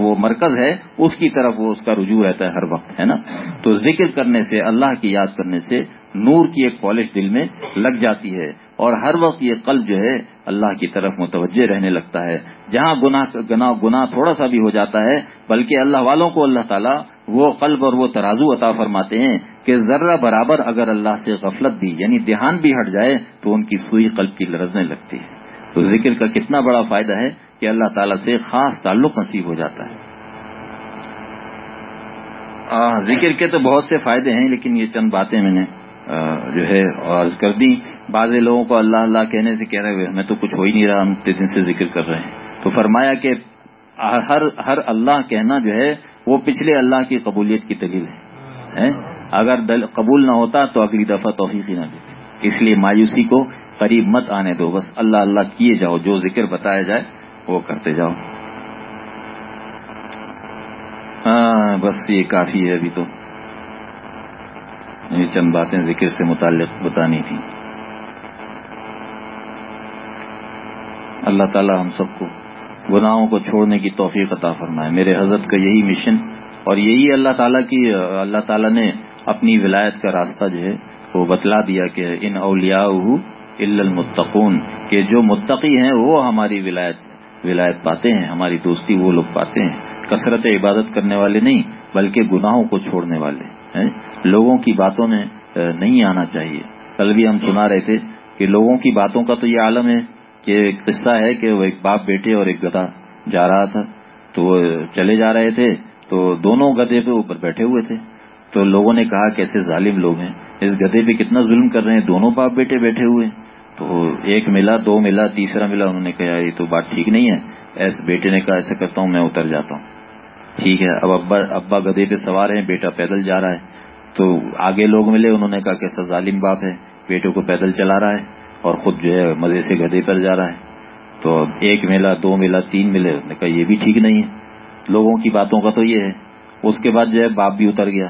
وہ مرکز ہے، اس کی طرف وہ اس کا رجوع رہتا ہے ہر وقت، ہے نا؟ تو ذکر کرنے سے، اللہ کی یاد کرنے سے نور کی ایک پالش دل میں لگ جاتی ہے۔ اور ہر وقت یہ قلب جو ہے اللہ کی طرف متوجہ رہنے لگتا ہے۔ جہاں گناہ گنا گنا تھوڑا سا بھی ہو جاتا ہے، بلکہ اللہ والوں کو اللہ تعالیٰ وہ قلب اور وہ ترازو عطا فرماتے ہیں کہ ذرہ برابر اگر اللہ سے غفلت دی یعنی دھیان بھی ہٹ جائے، تو ان کی سوئی قلب کی لرزنے لگتی ہے۔ تو ذکر کا کتنا بڑا فائدہ ہے کہ اللہ تعالیٰ سے خاص تعلق نصیب ہو جاتا ہے۔ ذکر کے تو بہت سے فائدے ہیں، لیکن یہ چند باتیں میں نے جو ہے عرض کر دی۔ بعض لوگوں کو اللہ اللہ کہنے سے کہہ رہے ہوئے ہمیں تو کچھ ہو ہی نہیں رہا، ہم اتنے دن سے ذکر کر رہے ہیں۔ تو فرمایا کہ ہر ہر اللہ کہنا جو ہے، وہ پچھلے اللہ کی قبولیت کی دلیل ہے۔ اگر قبول نہ ہوتا تو اگلی دفعہ توفیق ہی نہ دیتی اس لیے مایوسی کو قریب مت آنے دو۔ بس اللہ اللہ کیے جاؤ، جو ذکر بتایا جائے، وہ کرتے جاؤ۔ ہاں بس یہ کافی ہے ابھی تو۔ یہ چند باتیں ذکر سے متعلق بتانی تھی اللہ تعالی ہم سب کو گناہوں کو چھوڑنے کی توفیق عطا فرمائے۔ میرے حضرت کا یہی مشن اور یہی اللہ تعالیٰ کی، اللہ تعالیٰ نے اپنی ولایت کا راستہ جو ہے وہ بتلا دیا کہ ان اولیاء المتقون، کہ جو متقی ہیں وہ ہماری ولایت ولایت پاتے ہیں، ہماری دوستی وہ لوگ پاتے ہیں۔ کثرت عبادت کرنے والے نہیں، بلکہ گناہوں کو چھوڑنے والے ہیں۔ لوگوں کی باتوں میں نہیں آنا چاہیے۔ کل بھی ہم سنا رہے تھے کہ لوگوں کی باتوں کا تو یہ عالم ہے کہ ایک قصہ ہے کہ وہ ایک باپ بیٹے اور ایک گدا جا رہا تھا۔ تو وہ چلے جا رہے تھے، تو دونوں گدے پہ اوپر بیٹھے ہوئے تھے۔ تو لوگوں نے کہا کیسے ظالم لوگ ہیں۔ اس گدے پہ کتنا ظلم کر رہے ہیں، دونوں باپ بیٹے بیٹھے ہوئے۔ تو ایک ملا، دو ملا، تیسرا ملا، انہوں نے کہا، یہ تو بات ٹھیک نہیں ہے۔ ایسے بیٹے نے کہا، ایسا کرتا ہوں، میں اتر جاتا ہوں۔ ٹھیک ہے، اب ابا ابا گدے پہ سوار ہیں، بیٹا پیدل جا رہا ہے۔ تو آگے لوگ ملے، انہوں نے کہا کیسا ظالم باپ ہے، بیٹے کو پیدل چلا رہا ہے اور خود جو ہے مزے سے گدے پر جا رہا ہے۔ تو ایک ملا، دو ملا، تین ملے نے کہا یہ بھی ٹھیک نہیں ہے۔ لوگوں کی باتوں کا تو یہ ہے۔ اس کے بعد جو ہے باپ بھی اتر گیا۔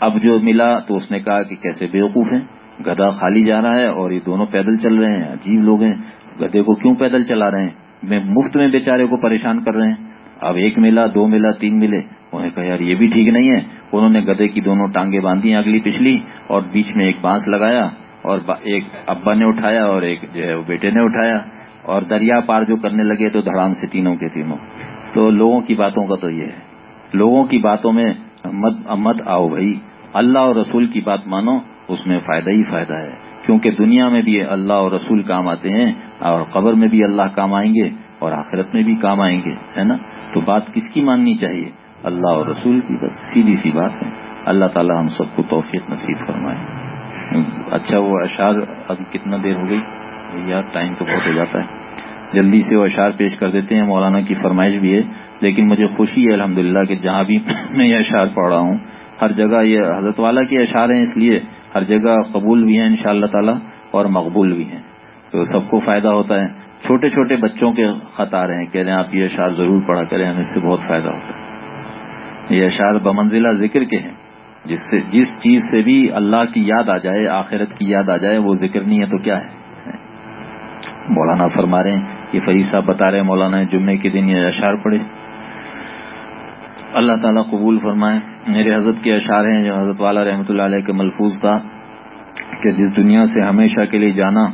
اب جو ملا تو اس نے کہا کہ کیسے بیوقوف ہیں؟ گدا خالی جا رہا ہے اور یہ دونوں پیدل چل رہے ہیں۔ عجیب لوگ ہیں۔ گدے کو کیوں پیدل چلا رہے ہیں؟ میں مفت میں بیچارے کو پریشان کر رہے ہیں۔ اب ایک ملا، دو ملا، تین ملے۔ انہوں نے کہا یار یہ بھی ٹھیک نہیں ہے۔ انہوں نے گدے کی دونوں ٹانگیں باندھی، اگلی پچھلی، اور بیچ میں ایک بانس لگایا، اور ایک ابا نے اٹھایا، اور ایک جو ہے بیٹے نے اٹھایا، اور دریا پار جو کرنے لگے تو دھڑام سے تینوں کے تینوں۔ تو لوگوں کی باتوں کا تو یہ ہے۔ لوگوں کی باتوں میں مت مت آؤ بھائی۔ اللہ اور رسول کی بات مانو، اس میں فائدہ ہی فائدہ ہے۔ کیونکہ دنیا میں بھی اللہ اور رسول کام آتے ہیں، اور قبر میں بھی اللہ کام آئیں گے، اور آخرت میں بھی کام آئیں گے، ہے نا؟ تو بات کس کی ماننی چاہیے؟ اللہ اور رسول کی بس سیدھی سی بات ہے۔ اللہ تعالی ہم سب کو توفیق نصیب فرمائے۔ اچھا وہ اشعار اب کتنا دیر ہو گئی؟ یار ٹائم تو بہت ہو جاتا ہے۔ جلدی سے وہ اشعار پیش کر دیتے ہیں، مولانا کی فرمائش بھی ہے۔ لیکن مجھے خوشی ہے الحمدللہ کہ جہاں بھی میں یہ اشعار پڑھ رہا ہوں، ہر جگہ یہ حضرت والا کے اشعار ہیں، اس لیے ہر جگہ قبول بھی ہیں ان شاء اللہ تعالیٰ اور مقبول بھی ہیں۔ تو سب کو فائدہ ہوتا ہے۔ چھوٹے چھوٹے بچوں کے خط آ رہے ہیں کہہ رہے ہیں، آپ یہ اشعار ضرور پڑھا کریں، ہمیں اس سے بہت فائدہ ہوتا ہے۔ یہ اشعار بمنزلہ ذکر کے ہیں۔ جس سے جس چیز سے بھی اللہ کی یاد آ جائے، آخرت کی یاد آ جائے، وہ ذکر نہیں ہے تو کیا ہے؟ مولانا فرما رہے ہیں یہ فریض صاحب بتا رہے ہیں، مولانا جمعے کے دن یہ اشعار پڑھے۔ اللہ تعالیٰ قبول فرمائے۔ میرے حضرت کے اشعار ہیں جو حضرت والا رحمۃ اللہ علیہ کے ملفوظ تھا کہ جس دنیا سے ہمیشہ کے لیے جانا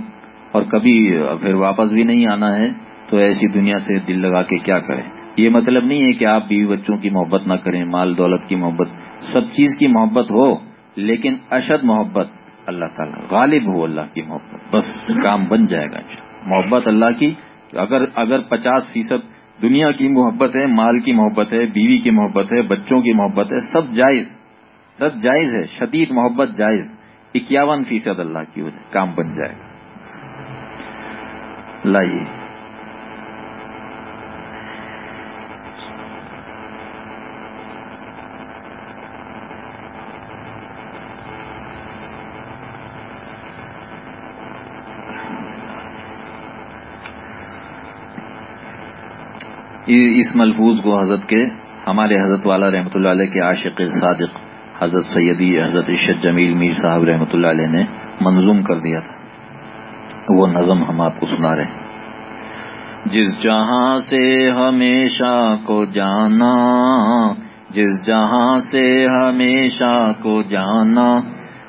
اور کبھی پھر واپس بھی نہیں آنا ہے، تو ایسی دنیا سے دل لگا کے کیا کریں یہ مطلب نہیں ہے کہ آپ بیوی بچوں کی محبت نہ کریں، مال دولت کی محبت، سب چیز کی محبت ہو، لیکن اشد محبت اللہ تعالیٰ، غالب ہو اللہ کی محبت، بس کام بن جائے گا محبت اللہ کی، اگر اگر پچاس فیصد دنیا کی محبت ہے، مال کی محبت ہے، بیوی کی محبت ہے، بچوں کی محبت ہے، سب جائز سب جائز ہے، شدید محبت جائز، اکیاون فیصد اللہ کی وجہ کام بن جائے گا۔ لائیے۔ اس ملفوظ کو حضرت کے ہمارے حضرت والا رحمۃ اللہ علیہ کے عاشق صادق، حضرت سیدی حضرت عشت جمیل میر صاحب رحمۃ اللہ علیہ نے منظوم کر دیا تھا۔ وہ نظم ہم آپ کو سنا رہے ہیں۔ جس جہاں سے ہمیشہ کو جانا، جس جہاں سے ہمیشہ کو جانا،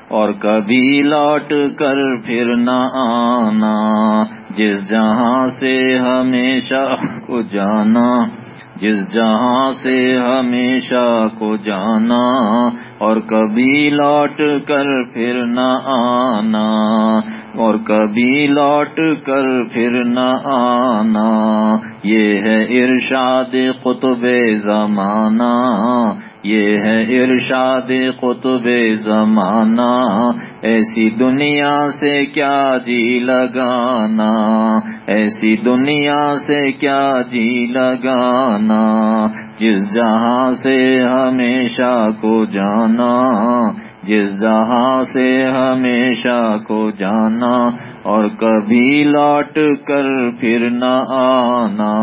اور کبھی لوٹ کر پھر نہ آنا جس جہاں سے ہمیشہ کو جانا، جس جہاں سے ہمیشہ کو جانا، اور کبھی لوٹ کر پھر نہ آنا، اور کبھی لوٹ کر پھر نہ آنا۔ یہ ہے ارشاد قطب زمانہ یہ ہے ارشاد قطب زمانہ، ایسی دنیا سے کیا جی لگانا؟ ایسی دنیا سے کیا جی لگانا؟ جس جہاں سے ہمیشہ کو جانا، جس جہاں سے ہمیشہ کو جانا، اور کبھی لوٹ کر پھر نہ آنا۔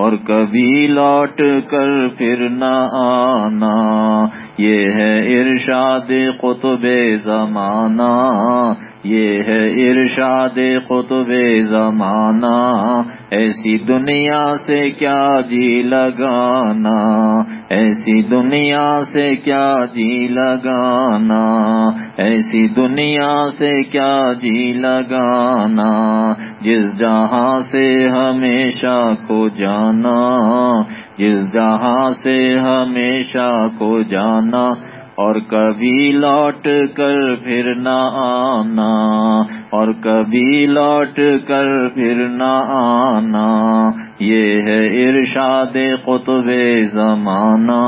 اور کبھی لوٹ کر پھر نہ آنا۔ یہ ہے ارشاد قطب زمانہ۔ یہ ہے ارشاد قطب زمانہ۔ ایسی دنیا سے کیا جی لگانا۔ ایسی دنیا سے کیا جی لگانا۔ ایسی دنیا سے کیا جی لگانا۔ جس جہاں سے ہمیشہ کو جانا، جس جہاں سے ہمیشہ کو جانا، اور کبھی لوٹ کر پھر نہ آنا، اور کبھی لوٹ کر پھر نہ آنا۔ یہ ہے ارشاد قطب زمانہ۔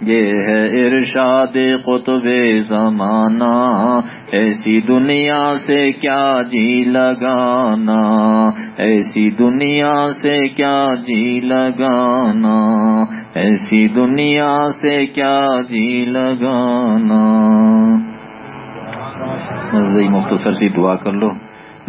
یہ ہے ارشاد قطب زمانہ، ایسی دنیا سے کیا جی لگانا؟ ایسی دنیا سے کیا جی لگانا؟ ایسی دنیا سے کیا جی لگانا؟ مختصر سی دعا کر لو۔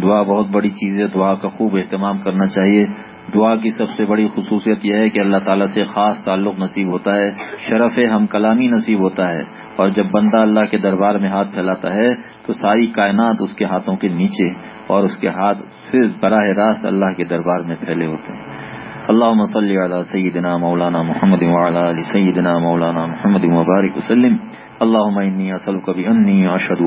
دعا بہت بڑی چیز ہے، دعا کا خوب اہتمام کرنا چاہیے۔ دعا کی سب سے بڑی خصوصیت یہ ہے کہ اللہ تعالیٰ سے خاص تعلق نصیب ہوتا ہے، شرف ہم کلامی نصیب ہوتا ہے، اور جب بندہ اللہ کے دربار میں ہاتھ پھیلاتا ہے تو ساری کائنات اس کے ہاتھوں کے نیچے اور اس کے ہاتھ صرف براہ راست اللہ کے دربار میں پھیلے ہوتے ہیں۔ اللہ مسلی علیہ سیدنا مولانا محمد علی سیدنا مولانا محمد مبارک وسلم۔ اللہ کبھی انی اشد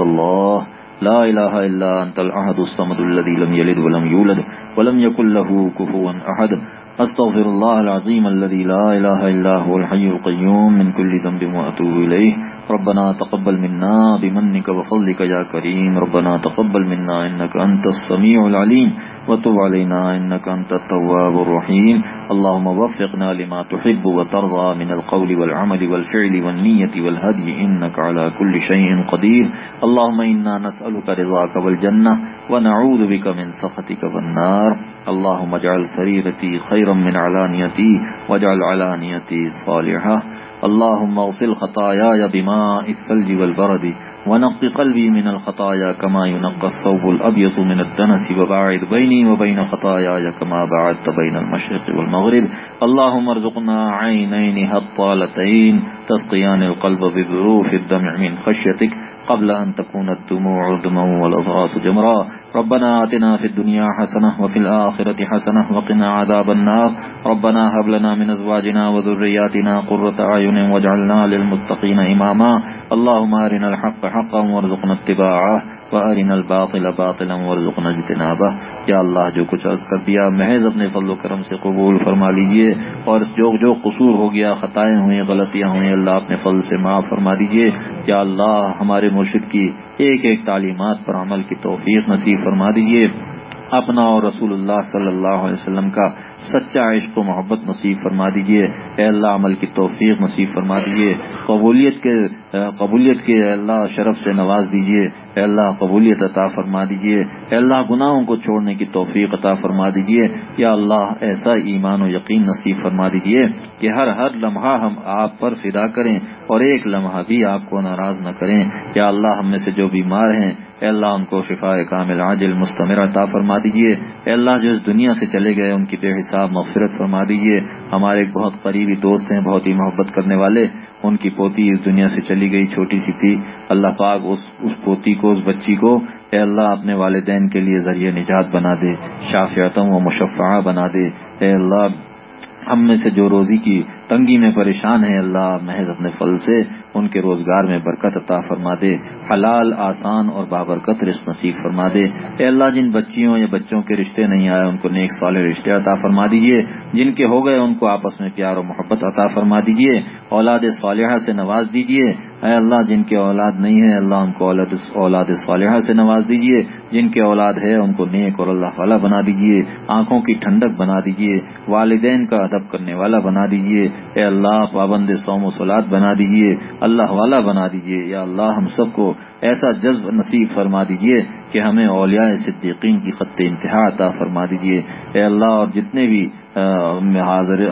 اللہ۔ لا الہ الا انت الاحد الصمد الذي لم يلد ولم يولد ولم يكن له كفوا احد استغفر الله العظيم الذي لا اله الا هو الحي القيوم. من كل ذنب واتوب اليه ربنا تقبل منا بمنك وفضلك يا كريم. ربنا تقبل منا انك انت السميع العليم. وتب علينا إنك أنت التواب الرحيم. اللهم وفقنا لما تحب وترضى من القول والعمل والفعل والنية والهدي. إنك على كل شيء قدير. اللهم إنا نسألك رضاك والجنة ونعوذ بك من سخطك والنار. اللهم اجعل سريرتي خيرا من علانيتي. واجعل علانيتي صالحة. اللهم اغسل خطاياي بماء الثلج والبرد ونق قلبي من الخطايا كما ينقى الثوب الأبيض من الدنس، وباعد بيني وبين خطاياي كما بعدت بين المشرق والمغرب. اللهم ارزقنا عينين هطالتين، تسقيان القلب ببروف الدمع من خشيتك قبل أن تكون الدموع دما والأضغاث جمرا. ربنا آتنا في الدنيا حسنة وفي الآخرة حسنة وقنا عذاب النار. ربنا هب لنا من أزواجنا وذرياتنا قرة عين واجعلنا للمتقين إماما. اللهم أرنا الحق حقا وارزقنا اتباعه. وارنا الباطل باطلا وارزقنا اجتنابه۔ یا اللہ، جو کچھ عرض کر دیا، محض اپنے فضل و کرم سے قبول فرما لیجیے۔ اور جو جو قصور ہو گیا، خطائیں ہوئیں، غلطیاں ہوئیں، اللہ اپنے فضل سے معاف فرما دیجیے۔ یا اللہ، ہمارے مرشد کی ایک ایک تعلیمات پر عمل کی توفیق نصیب فرما دیجیے۔ اپنا اور رسول اللہ صلی اللہ علیہ وسلم کا سچا عشق و محبت نصیب فرما دیجیے اے اللہ، عمل کی توفیق نصیب فرما دیجیے قبولیت کے قبولیت کے اللہ شرف سے نواز دیجیے اے اللہ، قبولیت عطا فرما دیجیے اے اللہ، گناہوں کو چھوڑنے کی توفیق عطا فرما دیجیے یا اللہ، ایسا ایمان و یقین نصیب فرما دیجیے کہ ہر ہر لمحہ ہم آپ پر فدا کریں اور ایک لمحہ بھی آپ کو ناراض نہ کریں۔ یا اللہ، ہم میں سے جو بیمار ہیں، اے اللہ، ان کو شفا کامل عاجل مستمر عطا فرما دیجیے اے اللہ، جو اس دنیا سے چلے گئے، ان کی بے حساب مغفرت فرما دیجیے ہمارے ایک بہت قریبی دوست ہیں، بہت ہی محبت کرنے والے۔ ان کی پوتی اس دنیا سے چلی گئی، چھوٹی سی تھی۔ اللہ پاک اس اس پوتی کو، اس بچی کو اے اللہ اپنے والدین کے لیے ذریعہ نجات بنا دے شافیتم و مشفع بنا دے۔ اے اللہ، ہم میں سے جو روزی کی تنگی میں پریشان ہے اللہ محض اپنے فل سے ان کے روزگار میں برکت عطا فرما دے۔ حلال، آسان اور بابرکت رشت نصیب فرما دے۔ اے اللہ، جن بچیوں یا بچوں کے رشتے نہیں آئے، ان کو نیک سال رشتے عطا فرما دیجیے جن کے ہو گئے، ان کو آپس میں پیار و محبت عطا فرما دیجیے اولاد صالحہ سے نواز دیجیے اے اللہ، جن کے اولاد نہیں ہے اللہ، ان کو اولاد صالحہ سے نواز دیجیے جن کے اولاد ہے ان کو نیک اور اللہ والا بنا دیجیے آنکھوں کی ٹھنڈک بنا دیجیے والدین کا ادب کرنے والا بنا دیجیے اے اللہ، پابند سوم و سلاد بنا دیجیے اللہ والا بنا دیجیے یا اللہ، ہم سب کو ایسا جذب نصیب فرما دیجیے کہ ہمیں اولیاء صدیقین کی خط انتہا عطا فرما دیجیے اے اللہ، اور جتنے بھی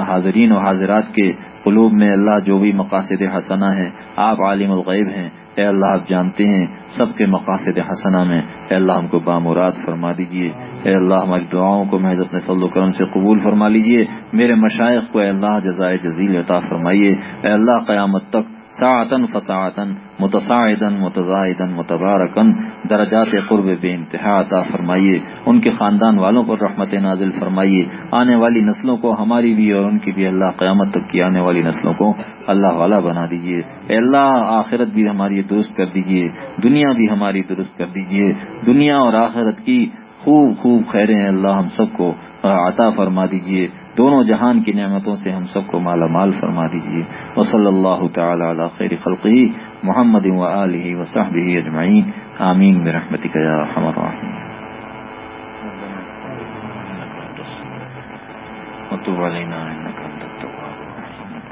حاضرین و حاضرات کے قلوب میں، اللہ، جو بھی مقاصد حسنہ ہیں، آپ عالم الغیب ہیں۔ اے اللہ، آپ جانتے ہیں سب کے مقاصد حسنہ میں۔ اے اللہ، ہم کو بامراد فرما دیجیے اے اللہ، ہماری دعاؤں کو محض اپنے فضل و کرم سے قبول فرما لیجیے میرے مشائق کو اے اللہ جزائے جزیل عطا فرمائیے۔ اے اللہ، قیامت تک ساعتن فساعتن متصاعدن متضاعدن متبارکن درجات قرب بے انتہا عطا فرمائیے۔ ان کے خاندان والوں پر رحمت نازل فرمائیے۔ آنے والی نسلوں کو ہماری بھی اور ان کی بھی اللہ قیامت تک کی آنے والی نسلوں کو اللہ والا بنا دیجیے۔ اے اللہ، آخرت بھی ہماری درست کر دیجیے۔ دنیا بھی ہماری درست کر دیجیے۔ دنیا اور آخرت کی خوب خوب خیریں اللہ ہم سب کو، عطا فرما دیجیے۔ دونوں جہان کی نعمتوں سے ہم سب کو مالا مال فرما دیجیے۔ و صلی اللہ تعالی علی خیر خلقی محمد و علیہ و صحب اجمعین۔ آمین برحمتی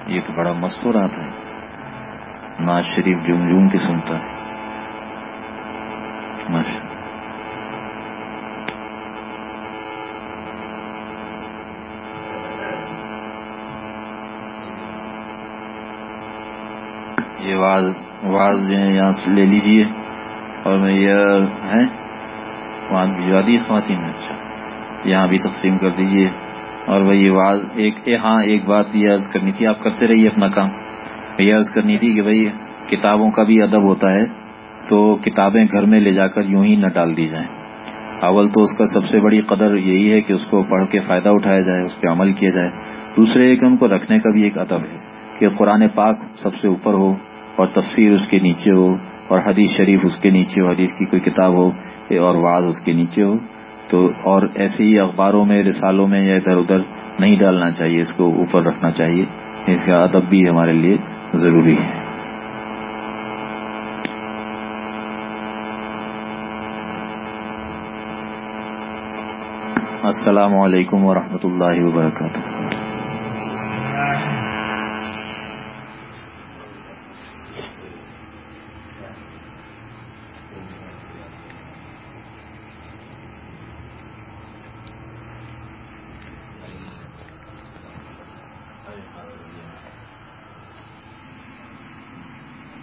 یہ تو بڑا مستورات ہے۔ ناز شریف جم جم کے سنتا ہے۔ ماشاء یہ واز واز جو ہے یہاں سے لے لیجیے اور میں یہ ہے وہاں بھجوا دی خواتین اچھا یہاں بھی تقسیم کر دیجیے اور وہی واز ایک ہاں ایک بات یہ عرض کرنی تھی، آپ کرتے رہیے اپنا کام۔ یہ عرض کرنی تھی کہ بھائی، کتابوں کا بھی ادب ہوتا ہے تو کتابیں گھر میں لے جا کر یوں ہی نہ ڈال دی جائیں۔ اول تو اس کا سب سے بڑی قدر یہی ہے کہ اس کو پڑھ کے فائدہ اٹھایا جائے، اس پہ عمل کیا جائے۔ دوسرے کہ ان کو رکھنے کا بھی ایک ادب ہے کہ قرآن پاک سب سے اوپر ہو اور تفسیر اس کے نیچے ہو، اور حدیث شریف اس کے نیچے ہو، حدیث کی کوئی کتاب ہو اور واز اس کے نیچے ہو، تو اور ایسے ہی اخباروں میں، رسالوں میں یا ادھر ادھر نہیں ڈالنا چاہیے، اس کو اوپر رکھنا چاہیے۔ اس کا ادب بھی ہمارے لیے ضروری ہے۔ السلام علیکم ورحمۃ اللہ وبرکاتہ۔